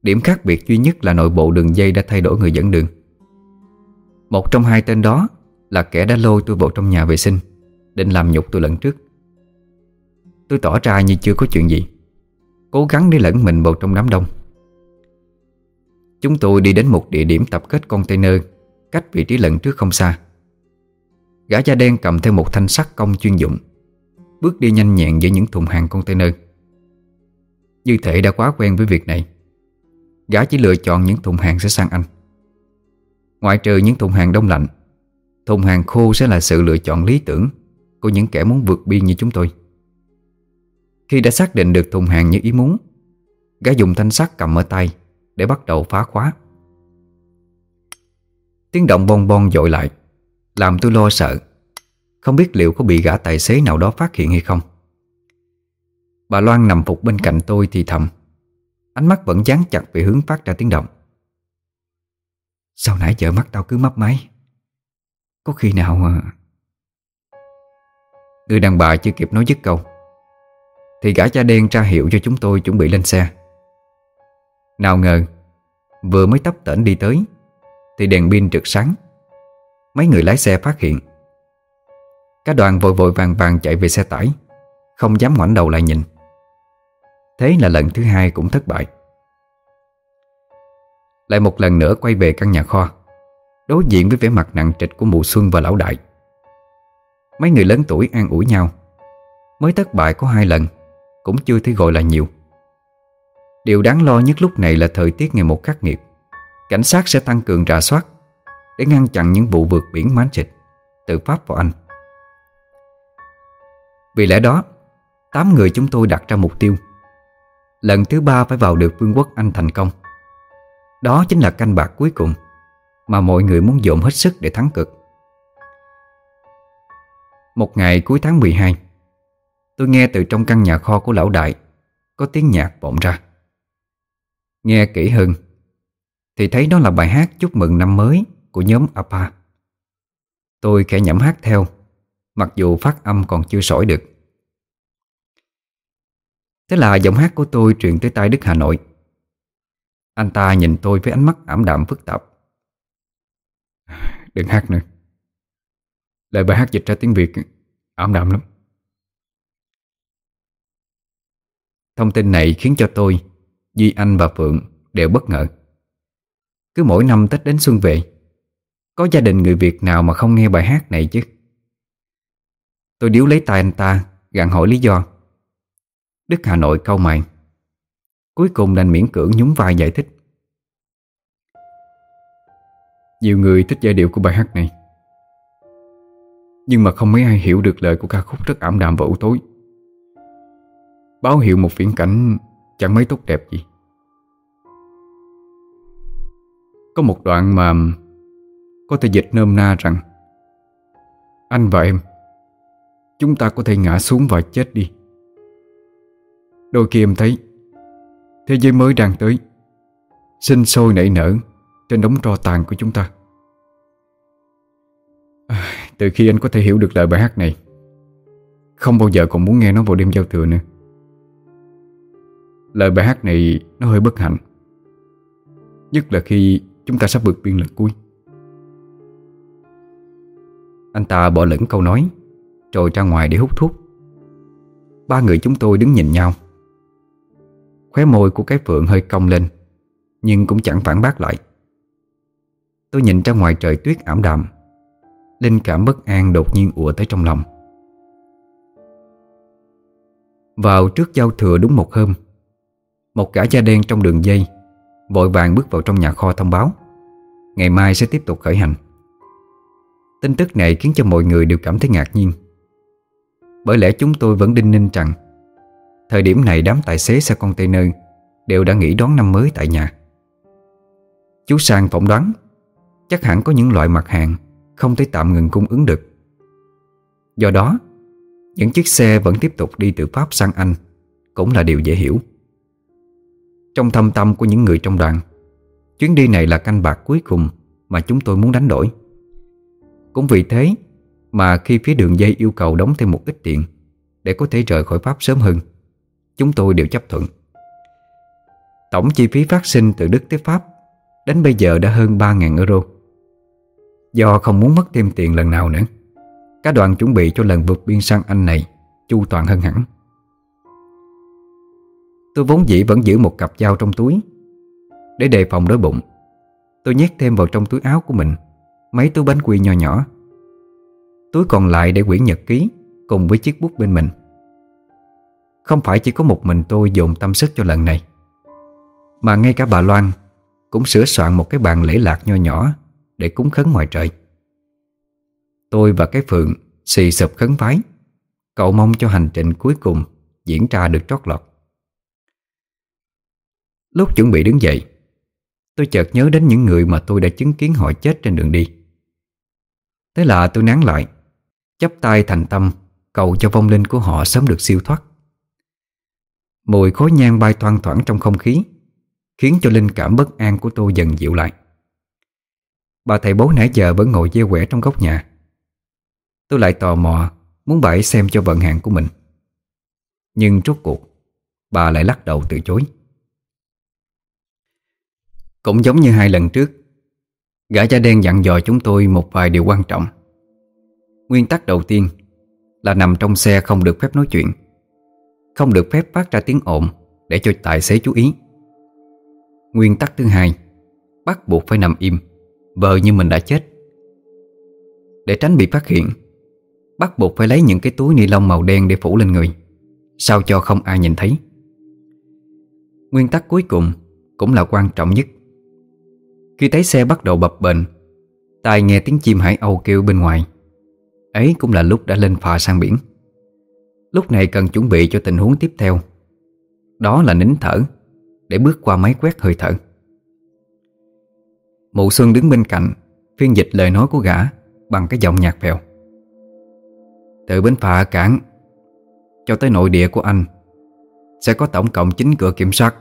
Điểm khác biệt duy nhất là nội bộ đường dây đã thay đổi người dẫn đường. Một trong hai tên đó Là kẻ đã lôi tôi vào trong nhà vệ sinh. Định làm nhục tôi lần trước. Tôi tỏ ra như chưa có chuyện gì, Cố gắng để lẫn mình vào trong đám đông. Chúng tôi đi đến một địa điểm tập kết container Cách vị trí lần trước không xa. Gã da đen cầm theo một thanh sắt công chuyên dụng, Bước đi nhanh nhẹn giữa những thùng hàng container. Như thể đã quá quen với việc này, Gã chỉ lựa chọn những thùng hàng sẽ sang anh. Ngoại trừ những thùng hàng đông lạnh, Thùng hàng khô sẽ là sự lựa chọn lý tưởng của những kẻ muốn vượt biên như chúng tôi. Khi đã xác định được thùng hàng như ý muốn, Gã dùng thanh sắt cầm ở tay Để bắt đầu phá khóa. Tiếng động bon bon dội lại, làm tôi lo sợ, Không biết liệu có bị gã tài xế nào đó phát hiện hay không. Bà Loan nằm phục bên cạnh tôi thì thầm, Ánh mắt vẫn dán chặt về hướng phát ra tiếng động. Sao nãy giờ mắt tao cứ mấp máy? Có khi nào Người đàn bà chưa kịp nói dứt câu, Thì gã cha đen ra hiệu cho chúng tôi chuẩn bị lên xe. Nào ngờ, Vừa mới tấp tỉnh đi tới, Thì đèn pin trực sáng. Mấy người lái xe phát hiện. Cả đoàn vội vội vàng vàng chạy về xe tải, Không dám ngoảnh đầu lại nhìn. Thế là lần thứ hai cũng thất bại. Lại một lần nữa quay về căn nhà kho, Đối diện với vẻ mặt nặng trịch của mụ Xuân và lão đại. Mấy người lớn tuổi an ủi nhau. Mới thất bại có hai lần, Cũng chưa thấy gọi là nhiều. Điều đáng lo nhất lúc này là thời tiết ngày một khắc nghiệt. Cảnh sát sẽ tăng cường rà soát để ngăn chặn những vụ vượt biển mán trịch Từ Pháp vào Anh. Vì lẽ đó, Tám người chúng tôi đặt ra mục tiêu. Lần thứ ba phải vào được vương quốc Anh thành công. Đó chính là canh bạc cuối cùng Mà mọi người muốn dồn hết sức để thắng cực. Một ngày cuối tháng 12 Tôi nghe từ trong căn nhà kho của lão đại Có tiếng nhạc vọng ra. Nghe kỹ hơn Thì thấy đó là bài hát chúc mừng năm mới Của nhóm APA Tôi khẽ nhẩm hát theo, Mặc dù phát âm còn chưa sỏi được. Thế là giọng hát của tôi truyền tới tai Đức Hà Nội. Anh ta nhìn tôi với ánh mắt ảm đạm phức tạp. Đừng hát nữa. Lời bài hát dịch ra tiếng Việt ảm đạm lắm. Thông tin này khiến cho tôi, Duy Anh và Phượng đều bất ngờ. Cứ mỗi năm Tết đến xuân về Có gia đình người Việt nào mà không nghe bài hát này chứ? Tôi điếu lấy tay anh ta Gặn hỏi lý do. Đức Hà Nội câu mày. Cuối cùng đành miễn cưỡng nhún vai giải thích. Nhiều người thích giai điệu của bài hát này. Nhưng mà không mấy ai hiểu được lời của ca khúc rất ảm đạm và u tối. Báo hiệu một viễn cảnh chẳng mấy tốt đẹp gì. Có một đoạn mà Có thể dịch nôm na rằng, Anh và em, Chúng ta có thể ngã xuống và chết đi. Đôi khi em thấy, Thế giới mới đang tới, Sinh sôi nảy nở Trên đống tro tàn của chúng ta. Từ khi anh có thể hiểu được lời bài hát này, Không bao giờ còn muốn nghe nó vào đêm giao thừa nữa. Lời bài hát này nó hơi bất hạnh, Nhất là khi chúng ta sắp vượt biên lần cuối. Anh ta bỏ lửng câu nói Rồi ra ngoài để hút thuốc. Ba người chúng tôi đứng nhìn nhau. Khóe môi của cái phượng hơi cong lên, Nhưng cũng chẳng phản bác lại. Tôi nhìn ra ngoài trời tuyết ảm đạm Linh cảm bất an đột nhiên ùa tới trong lòng. Vào trước giao thừa đúng một hôm, Một gã da đen trong đường dây Vội vàng bước vào trong nhà kho thông báo, Ngày mai sẽ tiếp tục khởi hành. Tin tức này khiến cho mọi người đều cảm thấy ngạc nhiên. Bởi lẽ chúng tôi vẫn đinh ninh rằng, Thời điểm này đám tài xế xe container Đều đã nghỉ đón năm mới tại nhà. Chú Sang phỏng đoán, Chắc hẳn có những loại mặt hàng không thể tạm ngừng cung ứng được. Do đó, Những chiếc xe vẫn tiếp tục đi từ Pháp sang Anh Cũng là điều dễ hiểu. Trong thâm tâm của những người trong đoàn, Chuyến đi này là canh bạc cuối cùng Mà chúng tôi muốn đánh đổi. Cũng vì thế Mà khi phía đường dây yêu cầu đóng thêm một ít tiền Để có thể rời khỏi Pháp sớm hơn, Chúng tôi đều chấp thuận. Tổng chi phí phát sinh từ Đức tới Pháp Đến bây giờ đã hơn 3.000 euro. Do không muốn mất thêm tiền lần nào nữa. Cả đoàn chuẩn bị cho lần vượt biên sang Anh này Chu toàn hơn hẳn. Tôi vốn dĩ vẫn giữ một cặp dao trong túi. Để đề phòng đói bụng, Tôi nhét thêm vào trong túi áo của mình Mấy túi bánh quy nhỏ nhỏ. Túi còn lại để quyển nhật ký Cùng với chiếc bút bên mình. Không phải chỉ có một mình tôi dồn tâm sức cho lần này, Mà ngay cả bà Loan Cũng sửa soạn một cái bàn lễ lạc nho nhỏ để cúng khấn ngoài trời. Tôi và cái Phượng Xì sụp khấn vái Cậu mong cho hành trình cuối cùng Diễn ra được trót lọt. Lúc chuẩn bị đứng dậy, Tôi chợt nhớ đến những người mà tôi đã chứng kiến họ chết trên đường đi. Thế là tôi nán lại, chắp tay thành tâm Cầu cho vong linh của họ sớm được siêu thoát. Mùi khói nhang bay thoang thoảng trong không khí, Khiến cho linh cảm bất an của tôi dần dịu lại. Bà thầy bố nãy giờ vẫn ngồi dê quẻ trong góc nhà. Tôi lại tò mò, Muốn bà ấy xem cho vận hạn của mình. Nhưng rốt cuộc, Bà lại lắc đầu từ chối. Cũng giống như hai lần trước, Gã da đen dặn dò chúng tôi một vài điều quan trọng. Nguyên tắc đầu tiên Là nằm trong xe không được phép nói chuyện, không được phép phát ra tiếng ồn Để cho tài xế chú ý. Nguyên tắc thứ hai, Bắt buộc phải nằm im. Vờ như mình đã chết. Để tránh bị phát hiện, Bắt buộc phải lấy những cái túi ni lông màu đen để phủ lên người, Sao cho không ai nhìn thấy. Nguyên tắc cuối cùng Cũng là quan trọng nhất. Khi thấy xe bắt đầu bập bệnh Tài nghe tiếng chim hải âu kêu bên ngoài. Ấy cũng là lúc đã lên phà sang biển. Lúc này cần chuẩn bị cho tình huống tiếp theo. Đó là nín thở, Để bước qua máy quét hơi thở. Mụ Xuân đứng bên cạnh, Phiên dịch lời nói của gã Bằng cái giọng nhạt phèo. Từ bến phà cảng, Cho tới nội địa của anh, Sẽ có tổng cộng 9 cửa kiểm soát.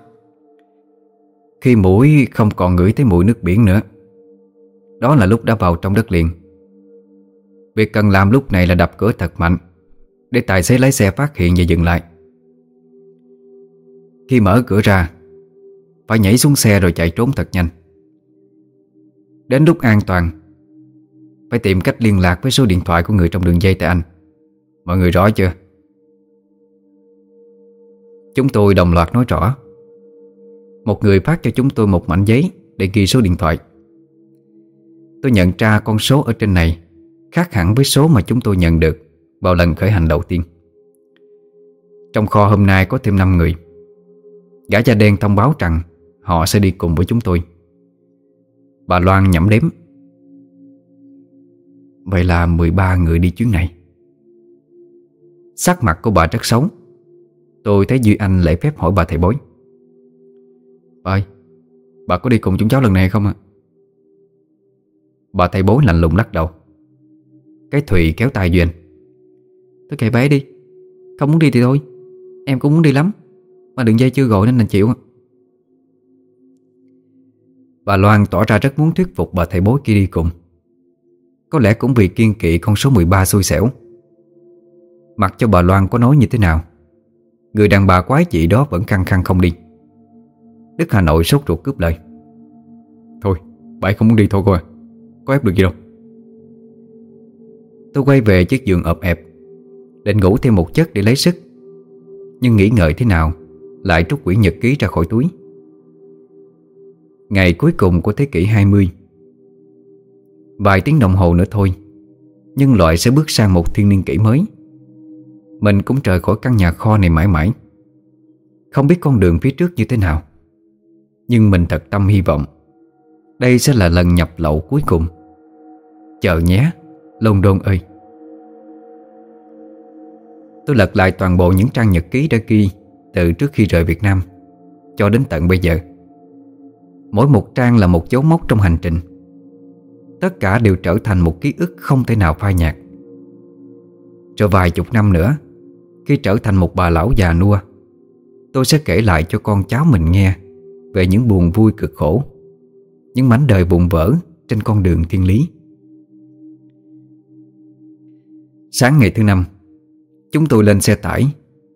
Khi mũi không còn ngửi thấy mùi nước biển nữa, Đó là lúc đã vào trong đất liền. Việc cần làm lúc này là đập cửa thật mạnh, Để tài xế lái xe phát hiện và dừng lại. Khi mở cửa ra, Phải nhảy xuống xe rồi chạy trốn thật nhanh. Đến lúc an toàn, Phải tìm cách liên lạc với số điện thoại của người trong đường dây tại anh. Mọi người rõ chưa? Chúng tôi đồng loạt nói rõ. Một người phát cho chúng tôi một mảnh giấy Để ghi số điện thoại. Tôi nhận ra con số ở trên này Khác hẳn với số mà chúng tôi nhận được Vào lần khởi hành đầu tiên. Trong kho hôm nay có thêm 5 người. Gã da đen thông báo rằng Họ sẽ đi cùng với chúng tôi. Bà Loan nhẩm đếm. Vậy là 13 người đi chuyến này. Sắc mặt của bà rất xấu. Tôi thấy Duy Anh lễ phép hỏi bà thầy bối. Bà ơi, Bà có đi cùng chúng cháu lần này không ạ? Bà thầy bối lạnh lùng lắc đầu. Cái Thùy kéo tay Duy Anh. Tôi kệ bé đi, Không muốn đi thì thôi. Em cũng muốn đi lắm, Mà đường dây chưa gọi nên là chịu Bà Loan tỏ ra rất muốn thuyết phục bà thầy bối kia đi cùng. Có lẽ cũng vì kiên kỵ con số 13 xui xẻo. Mặc cho bà Loan có nói như thế nào Người đàn bà quái chị đó vẫn căng khăng không đi. Đức Hà Nội sốt ruột cướp lời. Thôi, bà không muốn đi thôi cô à Có ép được gì đâu. Tôi quay về chiếc giường ợp ẹp Định ngủ thêm một giấc để lấy sức. Nhưng nghĩ ngợi thế nào Lại trút quỹ nhật ký ra khỏi túi Ngày cuối cùng của thế kỷ 20 Vài tiếng đồng hồ nữa thôi, Nhân loại sẽ bước sang một thiên niên kỷ mới. Mình cũng rời khỏi căn nhà kho này mãi mãi. Không biết con đường phía trước như thế nào, Nhưng mình thật tâm hy vọng Đây sẽ là lần nhập lậu cuối cùng. Chờ nhé London ơi. Tôi lật lại toàn bộ những trang nhật ký đã ghi Từ trước khi rời Việt Nam Cho đến tận bây giờ. Mỗi một trang là một dấu mốc trong hành trình. Tất cả đều trở thành một ký ức không thể nào phai nhạt. Rồi vài chục năm nữa, Khi trở thành một bà lão già nua, Tôi sẽ kể lại cho con cháu mình nghe Về những buồn vui cực khổ, Những mảnh đời vụn vỡ Trên con đường thiên lý. Sáng ngày thứ năm, Chúng tôi lên xe tải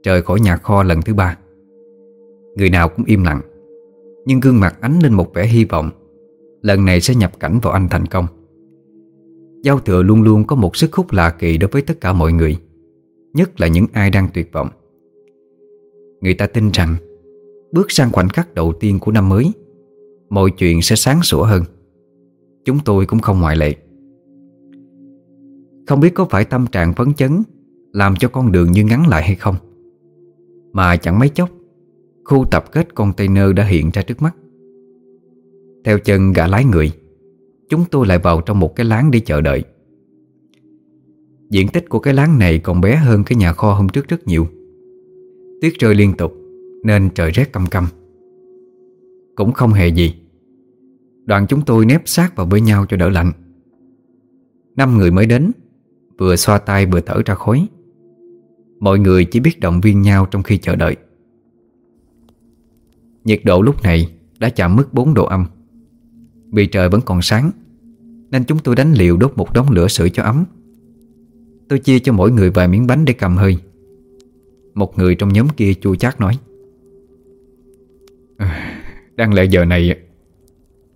Rời khỏi nhà kho lần thứ ba. Người nào cũng im lặng nhưng gương mặt ánh lên một vẻ hy vọng. Lần này sẽ nhập cảnh vào anh thành công. Giao thừa luôn luôn có một sức hút lạ kỳ đối với tất cả mọi người, Nhất là những ai đang tuyệt vọng. Người ta tin rằng, Bước sang khoảnh khắc đầu tiên của năm mới, Mọi chuyện sẽ sáng sủa hơn. Chúng tôi cũng không ngoại lệ. Không biết có phải tâm trạng phấn chấn Làm cho con đường như ngắn lại hay không, Mà chẳng mấy chốc Khu tập kết container đã hiện ra trước mắt. Theo chân gã lái người, Chúng tôi lại vào trong một cái láng để chờ đợi. Diện tích của cái láng này còn bé hơn cái nhà kho hôm trước rất nhiều. Tuyết rơi liên tục, Nên trời rét căm căm. Cũng không hề gì. Đoàn chúng tôi nép sát vào với nhau cho đỡ lạnh. Năm người mới đến, Vừa xoa tay vừa thở ra khói. Mọi người chỉ biết động viên nhau trong khi chờ đợi. Nhiệt độ lúc này đã chạm mức 4 độ âm. Vì trời vẫn còn sáng Nên chúng tôi đánh liều đốt một đống lửa sưởi cho ấm. Tôi chia cho mỗi người vài miếng bánh để cầm hơi. Một người trong nhóm kia chua chát nói à, Đang lẽ giờ này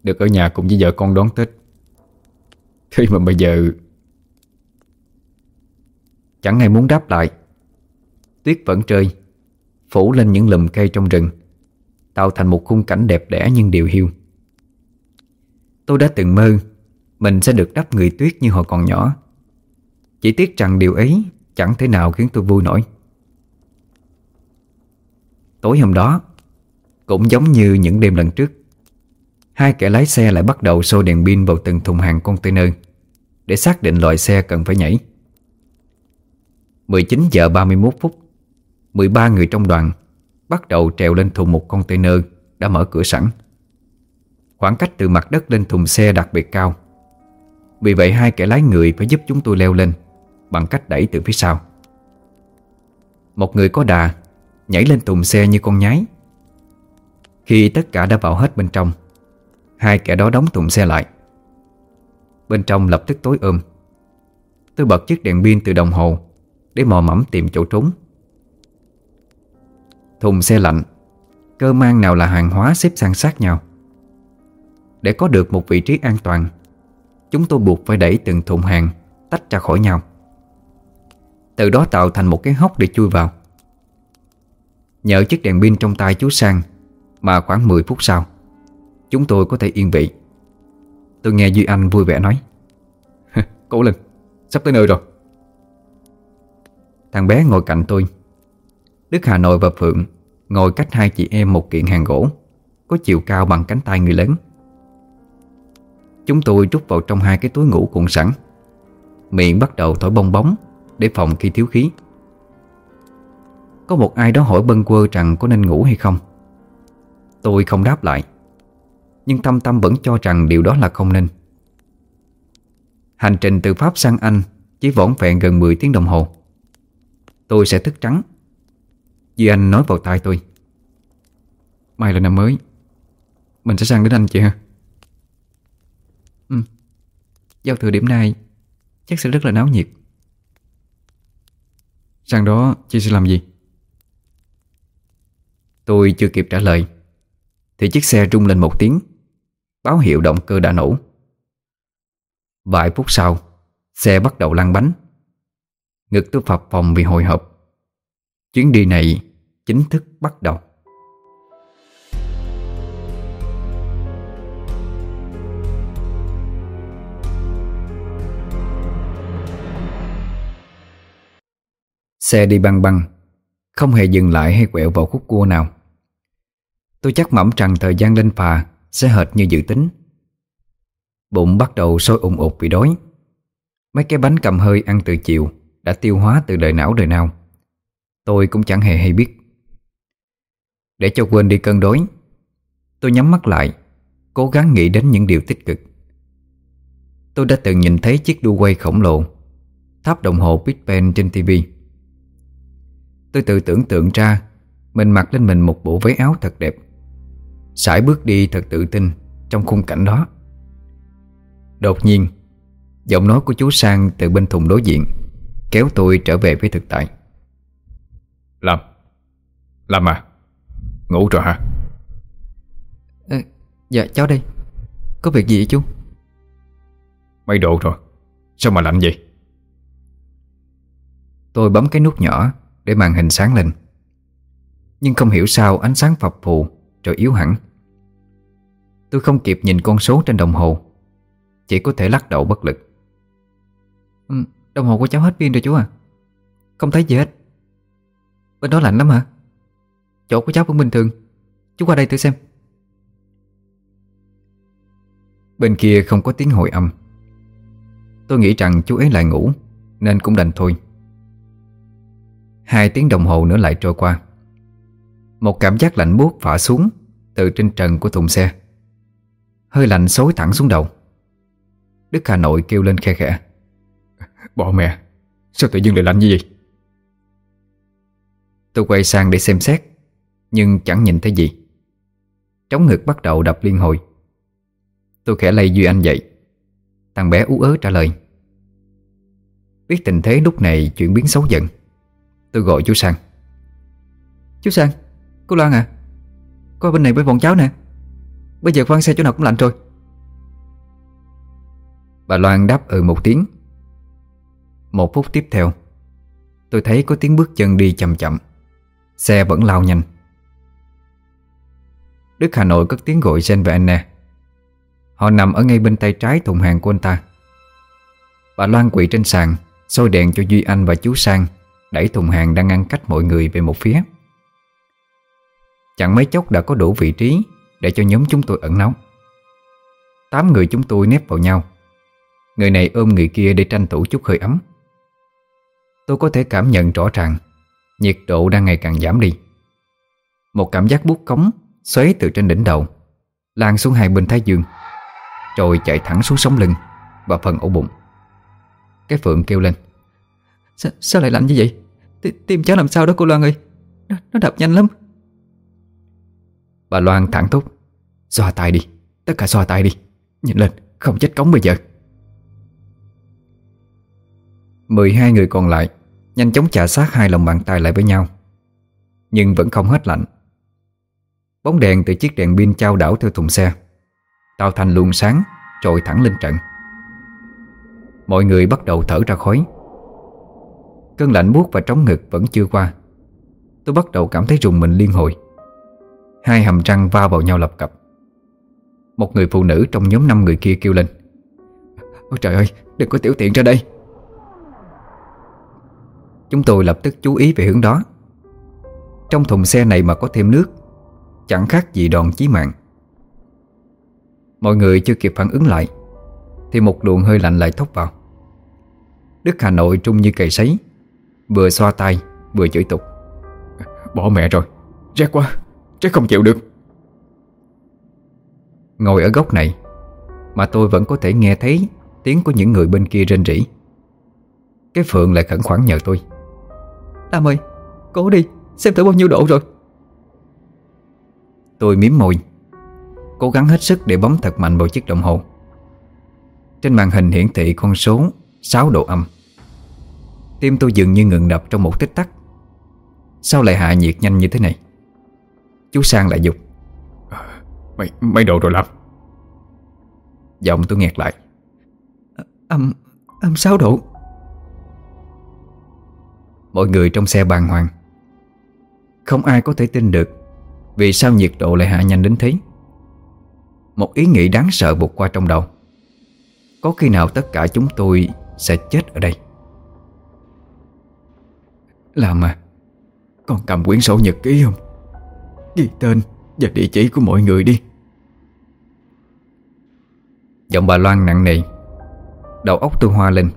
Được ở nhà cùng với vợ con đón Tết. Thế mà bây giờ Chẳng ai muốn đáp lại. Tuyết vẫn rơi Phủ lên những lùm cây trong rừng. Tạo thành một khung cảnh đẹp đẽ nhưng điều hiu. Tôi đã từng mơ, Mình sẽ được đắp người tuyết như hồi còn nhỏ. Chỉ tiếc rằng điều ấy Chẳng thể nào khiến tôi vui nổi. Tối hôm đó, Cũng giống như những đêm lần trước, Hai kẻ lái xe lại bắt đầu xô đèn pin vào từng thùng hàng container Để xác định loại xe cần phải nhảy. 19 giờ 31 phút 13 người trong đoàn Bắt đầu trèo lên thùng một container, Đã mở cửa sẵn. Khoảng cách từ mặt đất lên thùng xe đặc biệt cao. Vì vậy hai kẻ lái người phải giúp chúng tôi leo lên, Bằng cách đẩy từ phía sau. Một người có đà Nhảy lên thùng xe như con nhái. Khi tất cả đã vào hết bên trong, Hai kẻ đó đóng thùng xe lại. Bên trong lập tức tối ôm. Tôi bật chiếc đèn pin từ đồng hồ Để mò mẫm tìm chỗ trốn. Thùng xe lạnh. Cơ mang nào là hàng hóa xếp sang sát nhau. Để có được một vị trí an toàn Chúng tôi buộc phải đẩy từng thùng hàng Tách ra khỏi nhau. Từ đó tạo thành một cái hốc để chui vào. Nhờ chiếc đèn pin trong tay chú Sang Mà khoảng 10 phút sau Chúng tôi có thể yên vị. Tôi nghe Duy Anh vui vẻ nói Cố lên, sắp tới nơi rồi. Thằng bé ngồi cạnh tôi Đức Hà Nội và Phượng Ngồi cách hai chị em một kiện hàng gỗ, Có chiều cao bằng cánh tay người lớn. Chúng tôi rút vào trong hai cái túi ngủ cuộn sẵn. Miệng bắt đầu thổi bong bóng Để phòng khi thiếu khí. Có một ai đó hỏi bân quơ rằng có nên ngủ hay không? Tôi không đáp lại, Nhưng Tâm Tâm vẫn cho rằng điều đó là không nên. Hành trình từ Pháp sang Anh Chỉ vỏn vẹn gần 10 tiếng đồng hồ. Tôi sẽ thức trắng Duy Anh nói vào tai tôi. Mai là năm mới. Mình sẽ sang đến anh chị ha. Ừ. Giao thừa điểm nay Chắc sẽ rất là náo nhiệt. Sang đó, chị sẽ làm gì? Tôi chưa kịp trả lời, Thì chiếc xe rung lên một tiếng. Báo hiệu động cơ đã nổ. Vài phút sau, Xe bắt đầu lăn bánh. Ngực tôi phập phòng vì hồi hộp. Chuyến đi này chính thức bắt đầu. Xe đi băng băng, Không hề dừng lại hay quẹo vào khúc cua nào. Tôi chắc mẩm rằng thời gian lên phà Sẽ hệt như dự tính. Bụng bắt đầu sôi ủng ụt vì đói. Mấy cái bánh cầm hơi ăn từ chiều Đã tiêu hóa từ đời não đời nào. Tôi cũng chẳng hề hay biết. Để cho quên đi cơn đói Tôi nhắm mắt lại, Cố gắng nghĩ đến những điều tích cực. Tôi đã từng nhìn thấy chiếc đu quay khổng lồ, Tháp đồng hồ Big Ben trên TV Tôi tự tưởng tượng ra, Mình mặc lên mình một bộ váy áo thật đẹp, sải bước đi thật tự tin Trong khung cảnh đó. Đột nhiên, Giọng nói của chú Sang từ bên thùng đối diện, Kéo tôi trở về với thực tại. Lâm. Lâm à Ngủ rồi hả? À, Dạ cháu đây. Có việc gì vậy chú? Mấy độ rồi. Sao mà lạnh vậy? Tôi bấm cái nút nhỏ Để màn hình sáng lên. Nhưng không hiểu sao ánh sáng phập phù Rồi yếu hẳn. Tôi không kịp nhìn con số trên đồng hồ. Chỉ có thể lắc đầu bất lực. Ừ, Đồng hồ của cháu hết pin rồi chú à. Không thấy gì hết Bên đó lạnh lắm hả? Chỗ của cháu cũng bình thường. Chú qua đây thử xem. Bên kia không có tiếng hồi âm. Tôi nghĩ rằng chú ấy lại ngủ, Nên cũng đành thôi. Hai tiếng đồng hồ nữa lại trôi qua. Một cảm giác lạnh buốt phả xuống Từ trên trần của thùng xe. Hơi lạnh xối thẳng xuống đầu. Đức Hà Nội kêu lên khe khẽ. Bỏ mẹ, Sao tự dưng lại lạnh như vậy? Tôi quay sang để xem xét, Nhưng chẳng nhìn thấy gì. Trống ngực bắt đầu đập liên hồi. Tôi khẽ lay Duy Anh dậy. Thằng bé ú ớ trả lời. Biết tình thế lúc này chuyển biến xấu dần. Tôi gọi chú Sang. Chú Sang, Cô Loan à? Coi bên này với bọn cháu nè. Bây giờ khoan xe chỗ nào cũng lạnh rồi. Bà Loan đáp ừ một tiếng. Một phút tiếp theo, Tôi thấy có tiếng bước chân đi chậm chậm. Xe vẫn lao nhanh. Đức Hà Nội cất tiếng gọi Jen và Anna Họ nằm ở ngay bên tay trái thùng hàng của anh ta. Bà Loan quỵ trên sàn, soi đèn cho Duy Anh và chú Sang, Đẩy thùng hàng đang ngăn cách mọi người về một phía. Chẳng mấy chốc đã có đủ vị trí Để cho nhóm chúng tôi ẩn náu. Tám người chúng tôi nép vào nhau. Người này ôm người kia để tranh thủ chút hơi ấm. Tôi có thể cảm nhận rõ ràng Nhiệt độ đang ngày càng giảm đi. Một cảm giác bút cống Xoáy từ trên đỉnh đầu Lan xuống hai bên thái dương Rồi chạy thẳng xuống sống lưng Và phần ổ bụng. Cái phượng kêu lên Sao, sao lại lạnh như vậy? Tim cháu làm sao đó cô Loan ơi? Nó, nó đập nhanh lắm. Bà Loan thẳng thốt Xoa tay đi Tất cả xoa tay đi Nhìn lên Không chết cống bây giờ. 12 người còn lại Nhanh chóng chà sát hai lòng bàn tay lại với nhau. Nhưng vẫn không hết lạnh. Bóng đèn từ chiếc đèn pin trao đảo theo thùng xe. Tạo thành luồng sáng Trồi thẳng lên trận. Mọi người bắt đầu thở ra khói. Cơn lạnh buốt và trống ngực vẫn chưa qua. Tôi bắt đầu cảm thấy rùng mình liên hồi. Hai hàm răng va vào nhau lập cập. Một người phụ nữ trong nhóm năm người kia kêu lên. Ôi trời ơi, đừng có tiểu tiện ra đây. Chúng tôi lập tức chú ý về hướng đó. Trong thùng xe này mà có thêm nước Chẳng khác gì đòn chí mạng. Mọi người chưa kịp phản ứng lại Thì một luồng hơi lạnh lại thốc vào. Đức Hà Nội trung như cày sấy Vừa xoa tay vừa chửi tục. Bỏ mẹ rồi Rét quá Rét không chịu được. Ngồi ở góc này Mà tôi vẫn có thể nghe thấy Tiếng của những người bên kia rên rỉ. Cái Phượng lại khẩn khoản nhờ tôi Lam ơi Cố đi Xem thử bao nhiêu độ rồi. Tôi miếm môi Cố gắng hết sức để bấm thật mạnh vào chiếc đồng hồ. Trên màn hình hiển thị con số 6 độ âm. Tim tôi dường như ngừng đập trong một tích tắc. Sao lại hạ nhiệt nhanh như thế này? Chú Sang lại dục. Mấy, mấy độ rồi lắm Giọng tôi nghẹt lại. Âm, âm 6 độ Mọi người trong xe bàng hoàng. Không ai có thể tin được Vì sao nhiệt độ lại hạ nhanh đến thế. Một ý nghĩ đáng sợ bột qua trong đầu. Có khi nào tất cả chúng tôi sẽ chết ở đây? Làm à Con cầm quyển sổ nhật ký không? Ghi tên và địa chỉ của mọi người đi. Giọng bà Loan nặng nề. Đầu óc tôi hoa lên.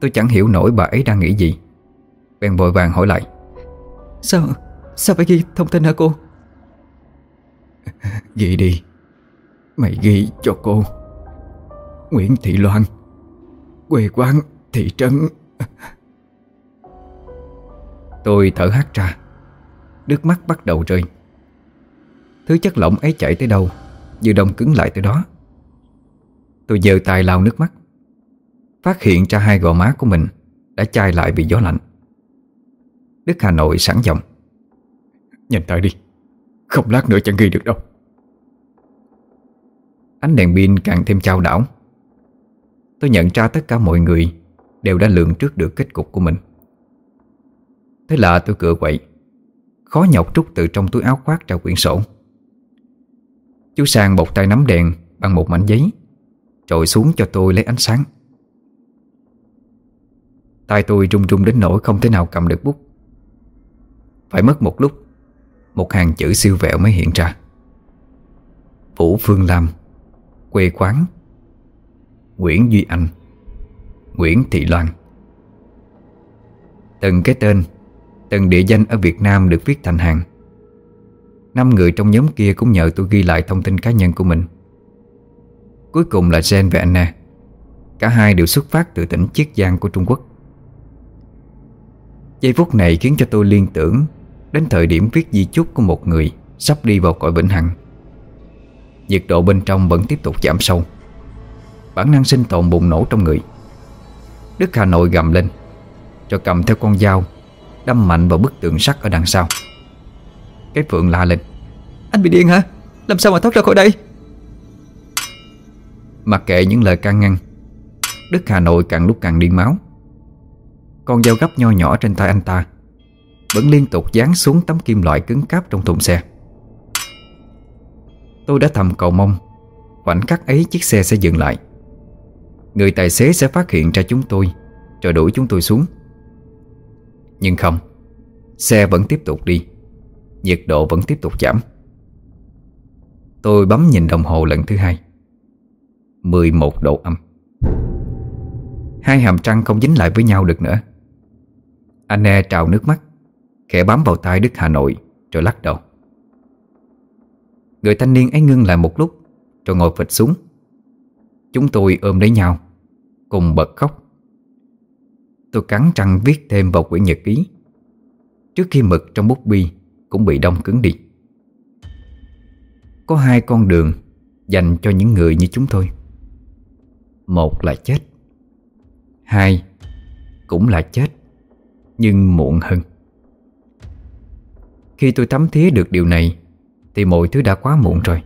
Tôi chẳng hiểu nổi bà ấy đang nghĩ gì. Bèn vội vàng hỏi lại. Sao Sao phải ghi thông tin hả cô? Ghi đi. Mày ghi cho cô. Nguyễn Thị Loan Quê quán thị trấn. Tôi thở hắt ra. Nước mắt bắt đầu rơi. Thứ chất lỏng ấy chảy tới đâu Như đông cứng lại tới đó. Tôi giơ tay lau nước mắt. Phát hiện ra hai gò má của mình Đã chai lại vì gió lạnh Đức Hà Nội sẵn giọng. Nhìn tay đi. Không lát nữa chẳng ghi được đâu. Ánh đèn pin càng thêm trao đảo. Tôi nhận ra tất cả mọi người Đều đã lường trước được kết cục của mình. Thế là tôi cựa quậy Khó nhọc trút từ trong túi áo khoác ra quyển sổ. Chú Sang bọc tay nắm đèn Bằng một mảnh giấy Trội xuống cho tôi lấy ánh sáng. Tay tôi run run đến nỗi không thể nào cầm được bút phải mất một lúc, Một hàng chữ siêu vẹo mới hiện ra. Vũ Phương Lam, Quê quán, Nguyễn Duy Anh, Nguyễn Thị Loan. Từng cái tên, Từng địa danh ở Việt Nam được viết thành hàng. Năm người trong nhóm kia cũng nhờ tôi ghi lại thông tin cá nhân của mình. Cuối cùng là Jen và Anna. Cả hai đều xuất phát từ tỉnh Chiết Giang của Trung Quốc. Giây phút này khiến cho tôi liên tưởng Đến thời điểm viết di chúc của một người Sắp đi vào cõi vĩnh hằng. Nhiệt độ bên trong vẫn tiếp tục giảm sâu. Bản năng sinh tồn bùng nổ trong người. Đức Hà Nội gầm lên, Cho cầm theo con dao, Đâm mạnh vào bức tường sắt ở đằng sau. Cái Phượng la lên, Anh bị điên hả? Làm sao mà thoát ra khỏi đây? Mặc kệ những lời can ngăn, Đức Hà Nội càng lúc càng điên máu. Con dao gấp nho nhỏ trên tay anh ta vẫn liên tục dán xuống tấm kim loại cứng cáp trong thùng xe. Tôi đã thầm cầu mong, Khoảnh khắc ấy chiếc xe sẽ dừng lại. Người tài xế sẽ phát hiện ra chúng tôi, Rồi đuổi chúng tôi xuống. Nhưng không, Xe vẫn tiếp tục đi, Nhiệt độ vẫn tiếp tục giảm. Tôi bấm nhìn đồng hồ lần thứ hai. 11 độ âm. Hai hàm trăng không dính lại với nhau được nữa. Anh e trào nước mắt. Khẽ bám vào tay Đức Hà Nội, Rồi lắc đầu. Người thanh niên ấy ngưng lại một lúc, Rồi ngồi phịch xuống. Chúng tôi ôm lấy nhau, Cùng bật khóc. Tôi cắn răng viết thêm vào quyển nhật ký. Trước khi mực trong bút bi Cũng bị đông cứng đi. Có hai con đường Dành cho những người như chúng tôi. Một là chết. Hai Cũng là chết, Nhưng muộn hơn. Khi tôi thấm thía được điều này, Thì mọi thứ đã quá muộn rồi.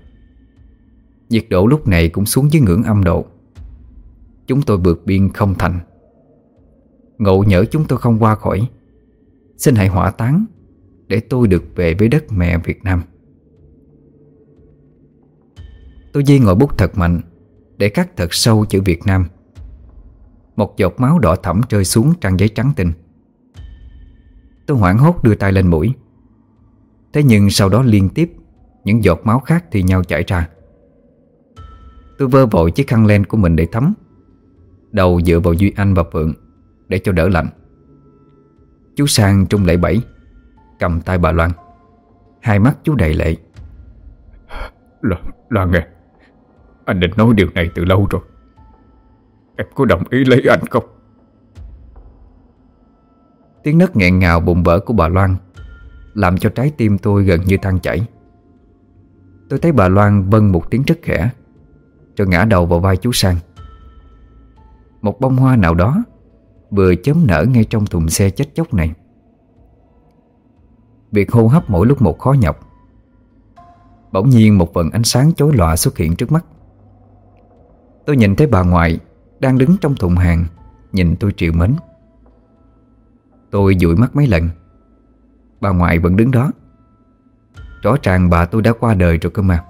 Nhiệt độ lúc này cũng xuống dưới ngưỡng âm độ. Chúng tôi vượt biên không thành. Ngộ nhỡ chúng tôi không qua khỏi. Xin hãy hỏa táng Để tôi được về với đất mẹ Việt Nam. Tôi di ngồi bút thật mạnh Để cắt thật sâu chữ Việt Nam. Một giọt máu đỏ thẫm rơi xuống trang giấy trắng tinh. Tôi hoảng hốt đưa tay lên mũi. Thế nhưng sau đó liên tiếp Những giọt máu khác thì nhau chảy ra. Tôi vơ vội chiếc khăn len của mình để thấm Đầu dựa vào Duy Anh và Phượng Để cho đỡ lạnh. Chú Sang trung lệ bảy Cầm tay bà Loan. Hai mắt chú đầy lệ. Loan, Loan nghe Anh định nói điều này từ lâu rồi. Em có đồng ý lấy anh không? Tiếng nấc nghẹn ngào bụng vỡ của bà Loan làm cho trái tim tôi gần như tan chảy. Tôi thấy bà Loan vâng một tiếng rất khẽ, Rồi ngã đầu vào vai chú Sang. Một bông hoa nào đó Vừa chớm nở ngay trong thùng xe chết chóc này. Việc hô hấp mỗi lúc một khó nhọc. Bỗng nhiên một vần ánh sáng chói lòa xuất hiện trước mắt. Tôi nhìn thấy bà ngoại Đang đứng trong thùng hàng, Nhìn tôi triệu mến. Tôi dụi mắt mấy lần. Bà ngoại vẫn đứng đó. Rõ ràng bà tôi đã qua đời rồi cơ mà.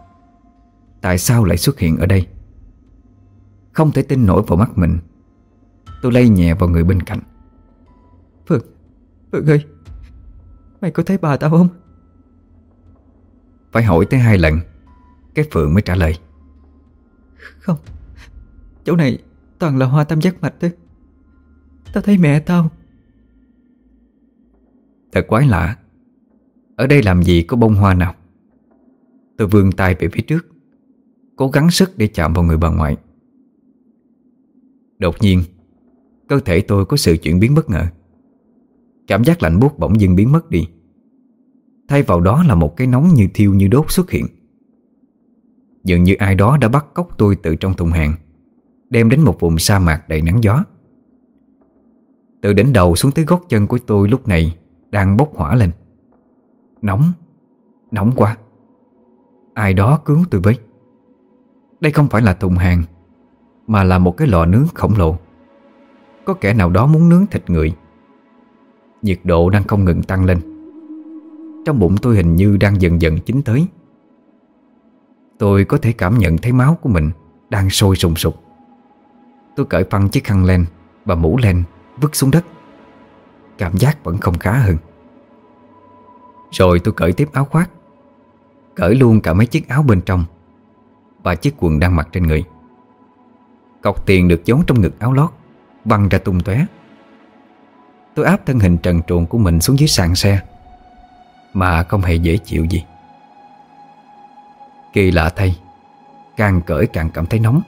Tại sao lại xuất hiện ở đây? Không thể tin nổi vào mắt mình. Tôi lay nhẹ vào người bên cạnh. Phượng Phượng ơi Mày có thấy bà tao không? Phải hỏi tới hai lần Cái Phượng mới trả lời. Không Chỗ này toàn là hoa tam giác mạch thôi. Tao thấy mẹ tao. Thật quái lạ ở đây làm gì có bông hoa nào? Tôi vươn tay về phía trước, Cố gắng sức để chạm vào người bà ngoại. Đột nhiên, Cơ thể tôi có sự chuyển biến bất ngờ. Cảm giác lạnh buốt bỗng dưng biến mất đi. Thay vào đó là một cái nóng như thiêu như đốt xuất hiện. Dường như ai đó đã bắt cóc tôi từ trong thùng hàng, Đem đến một vùng sa mạc đầy nắng gió. Từ đỉnh đầu xuống tới gót chân của tôi lúc này Đang bốc hỏa lên. Nóng. Nóng quá. Ai đó cứu tôi với. Đây không phải là thùng hàng, Mà là một cái lò nướng khổng lồ. Có kẻ nào đó muốn nướng thịt người. Nhiệt độ đang không ngừng tăng lên. Trong bụng tôi hình như đang dần dần chín tới. Tôi có thể cảm nhận thấy máu của mình Đang sôi sùng sục. Tôi cởi phăng chiếc khăn len Và mũ len vứt xuống đất. Cảm giác vẫn không khá hơn. Rồi tôi cởi tiếp áo khoác, Cởi luôn cả mấy chiếc áo bên trong Và chiếc quần đang mặc trên người. Cọc tiền được giấu trong ngực áo lót Văng ra tung tóe. Tôi áp thân hình trần truồng của mình xuống dưới sàn xe, Mà không hề dễ chịu gì. Kỳ lạ thay, Càng cởi càng cảm thấy nóng.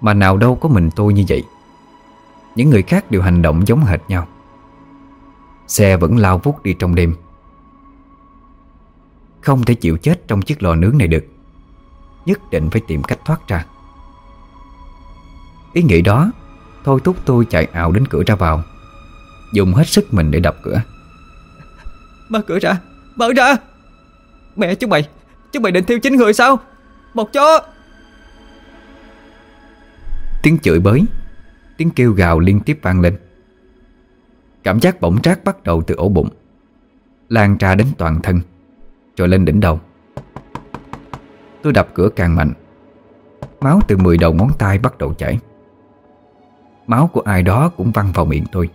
Mà nào đâu có mình tôi như vậy. Những người khác đều hành động giống hệt nhau. Xe vẫn lao vút đi trong đêm. Không thể chịu chết trong chiếc lò nướng này được. Nhất định phải tìm cách thoát ra. Ý nghĩ đó Thôi thúc tôi chạy ảo đến cửa ra vào. Dùng hết sức mình để đập cửa. Mở cửa ra Mở ra. Mẹ chúng mày Chúng mày định thiêu chính người sao? Một chó. Tiếng chửi bới Tiếng kêu gào liên tiếp vang lên. Cảm giác bỗng trác bắt đầu từ ổ bụng Lan ra đến toàn thân rồi lên đỉnh đầu. Tôi đập cửa càng mạnh. Máu từ 10 đầu ngón tay bắt đầu chảy. Máu của ai đó cũng văng vào miệng tôi.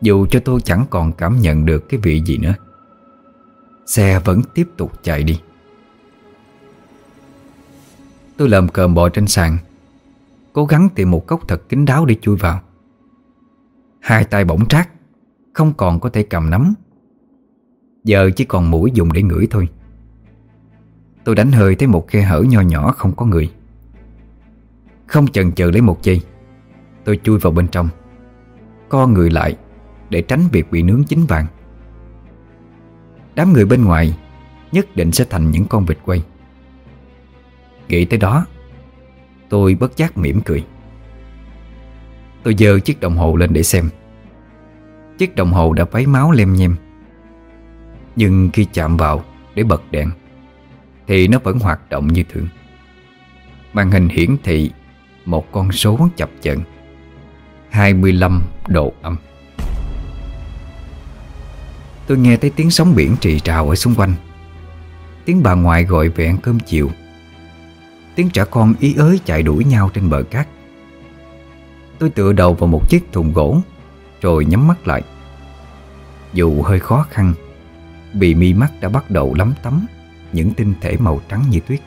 Dù cho tôi chẳng còn cảm nhận được cái vị gì nữa, Xe vẫn tiếp tục chạy đi. Tôi lầm cờm bò trên sàn, Cố gắng tìm một cốc thật kín đáo để chui vào. Hai tay bỗng trát, Không còn có thể cầm nắm. Giờ chỉ còn mũi dùng để ngửi thôi. Tôi đánh hơi thấy một khe hở nho nhỏ không có người. Không chần chừ lấy một giây, Tôi chui vào bên trong, Co người lại Để tránh việc bị nướng chín vàng. Đám người bên ngoài Nhất định sẽ thành những con vịt quay. Nghĩ tới đó, Tôi bất giác mỉm cười. Tôi dơ chiếc đồng hồ lên để xem. Chiếc đồng hồ đã vấy máu lem nhem. Nhưng khi chạm vào để bật đèn, Thì nó vẫn hoạt động như thường. Màn hình hiển thị Một con số chập chận 25 độ âm. Tôi nghe thấy tiếng sóng biển trì trào ở xung quanh. Tiếng bà ngoại gọi về ăn cơm chiều. Tiếng trẻ con ý ới chạy đuổi nhau trên bờ cát. Tôi tựa đầu vào một chiếc thùng gỗ, Rồi nhắm mắt lại. Dù hơi khó khăn bị mi mắt đã bắt đầu lắm tắm Những tinh thể màu trắng như tuyết.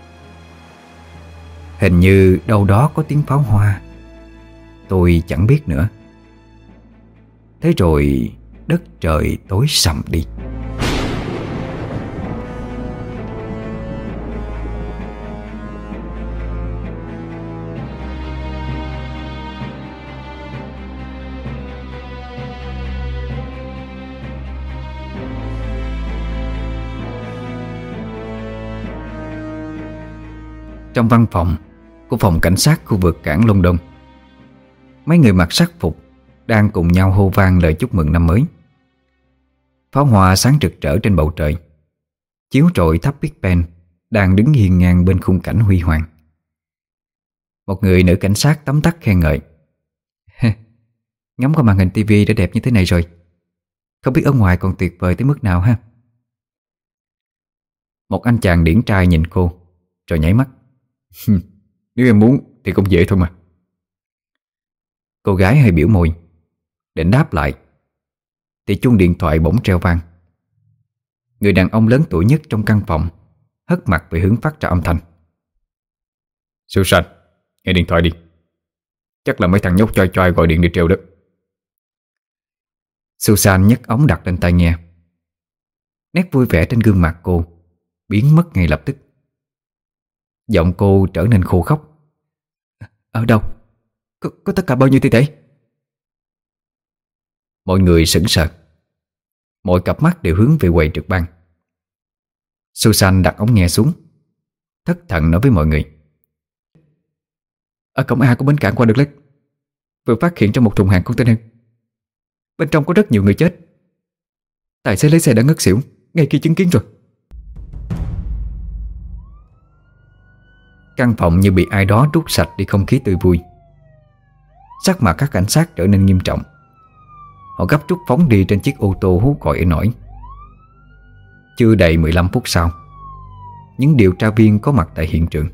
Hình như đâu đó có tiếng pháo hoa. Tôi chẳng biết nữa. Thế rồi đất trời tối sầm đi. Trong văn phòng của phòng cảnh sát khu vực cảng Long Đông. Mấy người mặc sắc phục Đang cùng nhau hô vang lời chúc mừng năm mới. Pháo hoa sáng rực rỡ trên bầu trời, Chiếu trội tháp Big Ben Đang đứng hiên ngang bên khung cảnh huy hoàng. Một người nữ cảnh sát tấm tắc khen ngợi. Ngắm qua màn hình tivi đã đẹp như thế này rồi. Không biết ở ngoài còn tuyệt vời tới mức nào ha? Một anh chàng điển trai nhìn cô, Rồi nhảy mắt. Nếu em muốn thì cũng dễ thôi mà. Cô gái hơi biểu môi, Định đáp lại, Thì chuông điện thoại bỗng treo vang. Người đàn ông lớn tuổi nhất trong căn phòng Hất mặt về hướng phát ra âm thanh. Susan Nghe điện thoại đi. Chắc là mấy thằng nhóc choi choi gọi điện đi treo đó. Susan nhấc ống đặt lên tai nghe. Nét vui vẻ trên gương mặt cô Biến mất ngay lập tức. Giọng cô trở nên khô khóc. Ở đâu? Có, có tất cả bao nhiêu thi thể? Mọi người sững sờ. Mọi cặp mắt đều hướng về quầy trực ban. Susan đặt ống nghe xuống Thất thận nói với mọi người. Ở cổng A của bến cảng qua được lết Vừa phát hiện trong một thùng hàng container. Bên trong có rất nhiều người chết. Tài xế lấy xe đã ngất xỉu Ngay khi chứng kiến rồi Căn phòng như bị ai đó rút sạch đi không khí tươi vui. Sắc mặt các cảnh sát trở nên nghiêm trọng. Họ gấp rút phóng đi trên chiếc ô tô hú còi nổi. Chưa đầy 15 phút sau, Những điều tra viên có mặt tại hiện trường.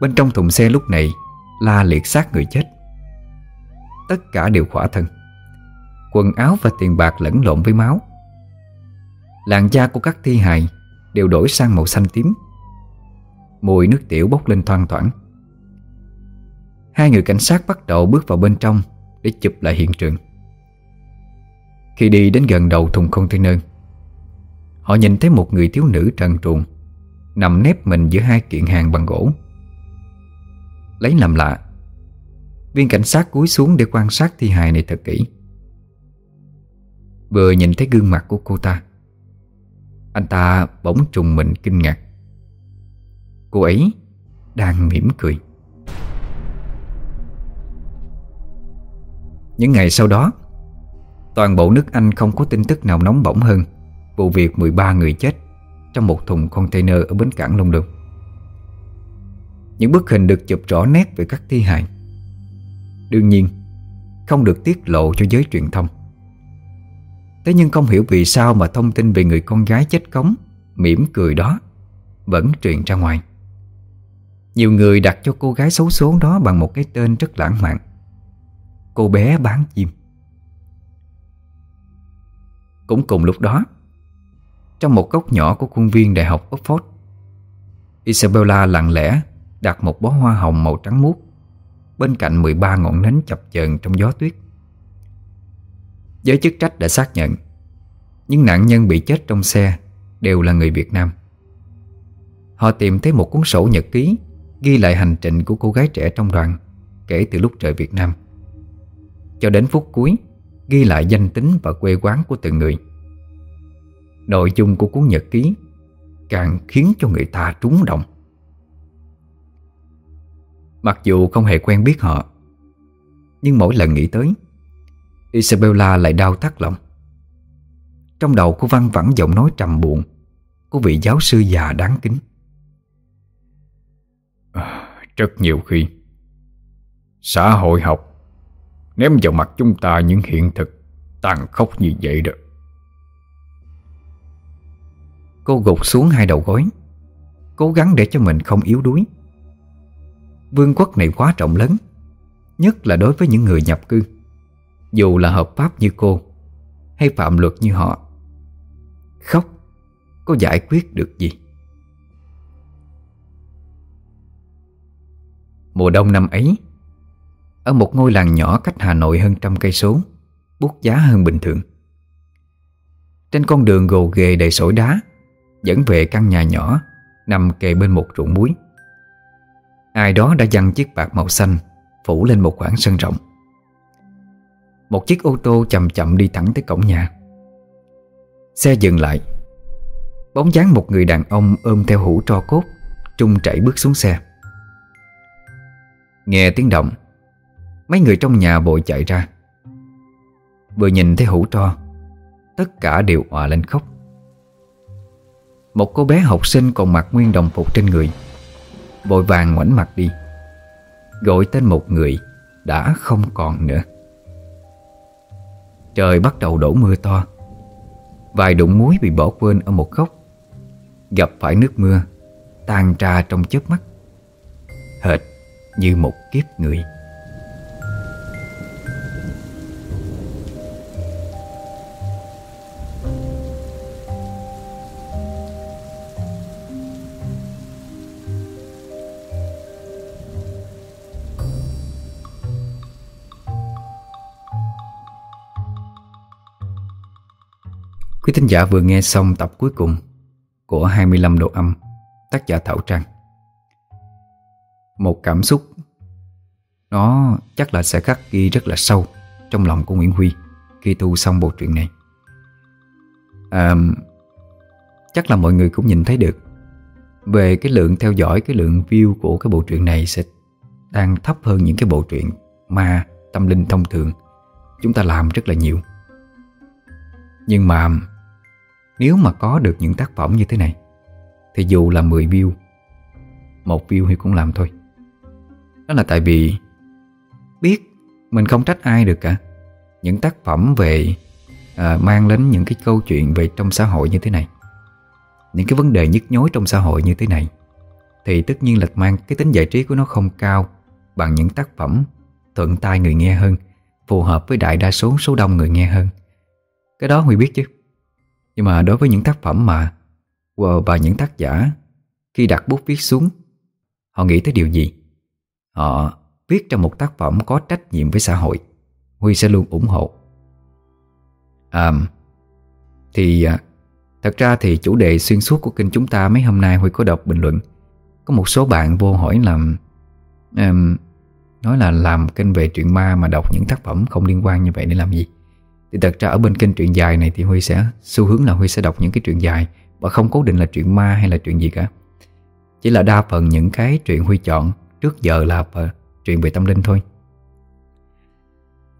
Bên trong thùng xe lúc này La liệt xác người chết. Tất cả đều khỏa thân. Quần áo và tiền bạc lẫn lộn với máu. Làn da của các thi hài Đều đổi sang màu xanh tím. Mùi nước tiểu bốc lên thoang thoảng. Hai người cảnh sát bắt đầu bước vào bên trong Để chụp lại hiện trường. Khi đi đến gần đầu thùng container, Họ nhìn thấy một người thiếu nữ trần truồng Nằm nép mình giữa hai kiện hàng bằng gỗ. Lấy làm lạ, Viên cảnh sát cúi xuống để quan sát thi hài này thật kỹ. Vừa nhìn thấy gương mặt của cô ta, Anh ta bỗng trùng mình kinh ngạc. Cô ấy đang mỉm cười. Những ngày sau đó, Toàn bộ nước Anh không có tin tức nào nóng bỏng hơn Vụ việc 13 người chết Trong một thùng container ở bến cảng Long Đường Những bức hình được chụp rõ nét về các thi hài. Đương nhiên, Không được tiết lộ cho giới truyền thông. Thế nhưng không hiểu vì sao mà thông tin về người con gái chết cống, mỉm cười đó Vẫn truyền ra ngoài nhiều người đặt cho cô gái xấu số đó bằng một cái tên rất lãng mạn. Cô bé bán chim. Cũng cùng lúc đó, Trong một góc nhỏ của khuôn viên Đại học Oxford, Isabella lặng lẽ đặt một bó hoa hồng màu trắng muốt Bên cạnh 13 ngọn nến chập chờn trong gió tuyết. Giới chức trách đã xác nhận, Những nạn nhân bị chết trong xe Đều là người Việt Nam. Họ tìm thấy một cuốn sổ nhật ký Ghi lại hành trình của cô gái trẻ trong đoàn Kể từ lúc rời Việt Nam. Cho đến phút cuối, Ghi lại danh tính và quê quán của từng người. Nội dung của cuốn nhật ký Càng khiến cho người ta trúng động. Mặc dù không hề quen biết họ, Nhưng mỗi lần nghĩ tới, Isabella lại đau thắt lòng. Trong đầu cô văng vẳng giọng nói trầm buồn Của vị giáo sư già đáng kính à, Rất nhiều khi Xã hội học Ném vào mặt chúng ta những hiện thực Tàn khốc như vậy đó. Cô gục xuống hai đầu gối Cố gắng để cho mình không yếu đuối. Vương quốc này quá rộng lớn Nhất là đối với những người nhập cư. Dù là hợp pháp như cô Hay phạm luật như họ Khóc Có giải quyết được gì? Mùa đông năm ấy. Ở một ngôi làng nhỏ cách Hà Nội hơn trăm cây số Bút giá hơn bình thường. Trên con đường gồ ghề đầy sỏi đá, Dẫn về căn nhà nhỏ, Nằm kề bên một ruộng muối. Ai đó đã dăng chiếc bạc màu xanh, Phủ lên một khoảng sân rộng. Một chiếc ô tô chậm chậm đi thẳng tới cổng nhà. Xe dừng lại. Bóng dáng một người đàn ông ôm theo hũ tro cốt, Trung chảy bước xuống xe. Nghe tiếng động, Mấy người trong nhà vội chạy ra. Vừa nhìn thấy hũ tro Tất cả đều òa lên khóc. Một cô bé học sinh còn mặc nguyên đồng phục trên người, Vội vàng ngoảnh mặt đi, Gọi tên một người Đã không còn nữa. Trời bắt đầu đổ mưa to, Vài đụng muối bị bỏ quên ở một góc, Gặp phải nước mưa Tan ra trong chớp mắt. Hệt như một kiếp người Quý thính giả vừa nghe xong tập cuối cùng của 25 độ âm tác giả Thảo Trang. Một cảm xúc nó chắc là sẽ khắc ghi rất là sâu trong lòng của Nguyễn Huy khi thu xong bộ truyện này. À, chắc là mọi người cũng nhìn thấy được về cái lượng theo dõi, cái lượng view của cái bộ truyện này sẽ đang thấp hơn những cái bộ truyện ma, tâm linh thông thường chúng ta làm rất là nhiều. Nhưng mà nếu mà có được những tác phẩm như thế này Thì dù là 10 view Một view thì cũng làm thôi Đó là tại vì Biết mình không trách ai được cả. Những tác phẩm về à, Mang đến những cái câu chuyện về trong xã hội như thế này Những cái vấn đề nhức nhối trong xã hội như thế này Thì tất nhiên là mang cái tính giải trí của nó không cao Bằng những tác phẩm thuận tai người nghe hơn Phù hợp với đại đa số số đông người nghe hơn. Cái đó Huy biết chứ. Nhưng mà đối với những tác phẩm mà Và những tác giả Khi đặt bút viết xuống Họ nghĩ tới điều gì? Họ viết trong một tác phẩm có trách nhiệm với xã hội. Huy sẽ luôn ủng hộ. À Thì à, Thật ra thì chủ đề xuyên suốt của kênh chúng ta Mấy hôm nay Huy có đọc bình luận. Có một số bạn vô hỏi làm um, à, Nói là làm kênh về truyện ma Mà đọc những tác phẩm không liên quan như vậy để làm gì? Thì thật ra ở bên kênh truyện dài này Thì Huy sẽ xu hướng là Huy sẽ đọc những cái truyện dài Và không cố định là truyện ma hay là chuyện gì cả. Chỉ là đa phần những cái truyện Huy chọn Trước giờ là à, chuyện về tâm linh thôi.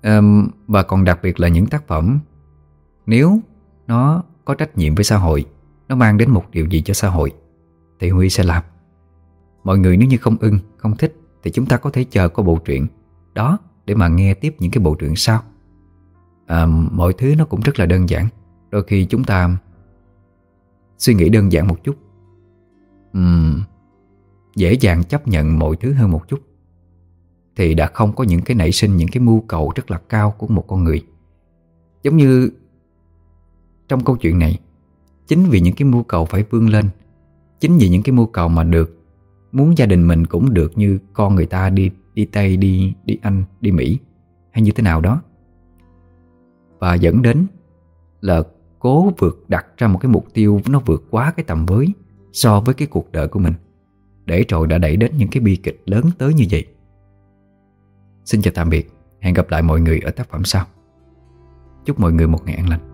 Um, Và còn đặc biệt là những tác phẩm Nếu nó có trách nhiệm với xã hội Nó mang đến một điều gì cho xã hội Thì Huy sẽ làm. Mọi người nếu như không ưng, không thích Thì chúng ta có thể chờ có bộ truyện Đó để mà nghe tiếp những cái bộ truyện sau. À, Mọi thứ nó cũng rất là đơn giản. Đôi khi chúng ta Suy nghĩ đơn giản một chút. Uhm, Dễ dàng chấp nhận mọi thứ hơn một chút. Thì đã không có những cái nảy sinh Những cái mưu cầu rất là cao của một con người. Giống như Trong câu chuyện này Chính vì những cái mưu cầu phải vươn lên Chính vì những cái mưu cầu mà được Muốn gia đình mình cũng được như con người ta đi đi Tây, đi đi Anh, đi Mỹ Hay như thế nào đó. Và dẫn đến là cố vượt đặt ra một cái mục tiêu Nó vượt quá cái tầm với So với cái cuộc đời của mình Để rồi đã đẩy đến những cái bi kịch lớn tới như vậy. Xin chào tạm biệt. Hẹn gặp lại mọi người ở tác phẩm sau. Chúc mọi người một ngày an lành.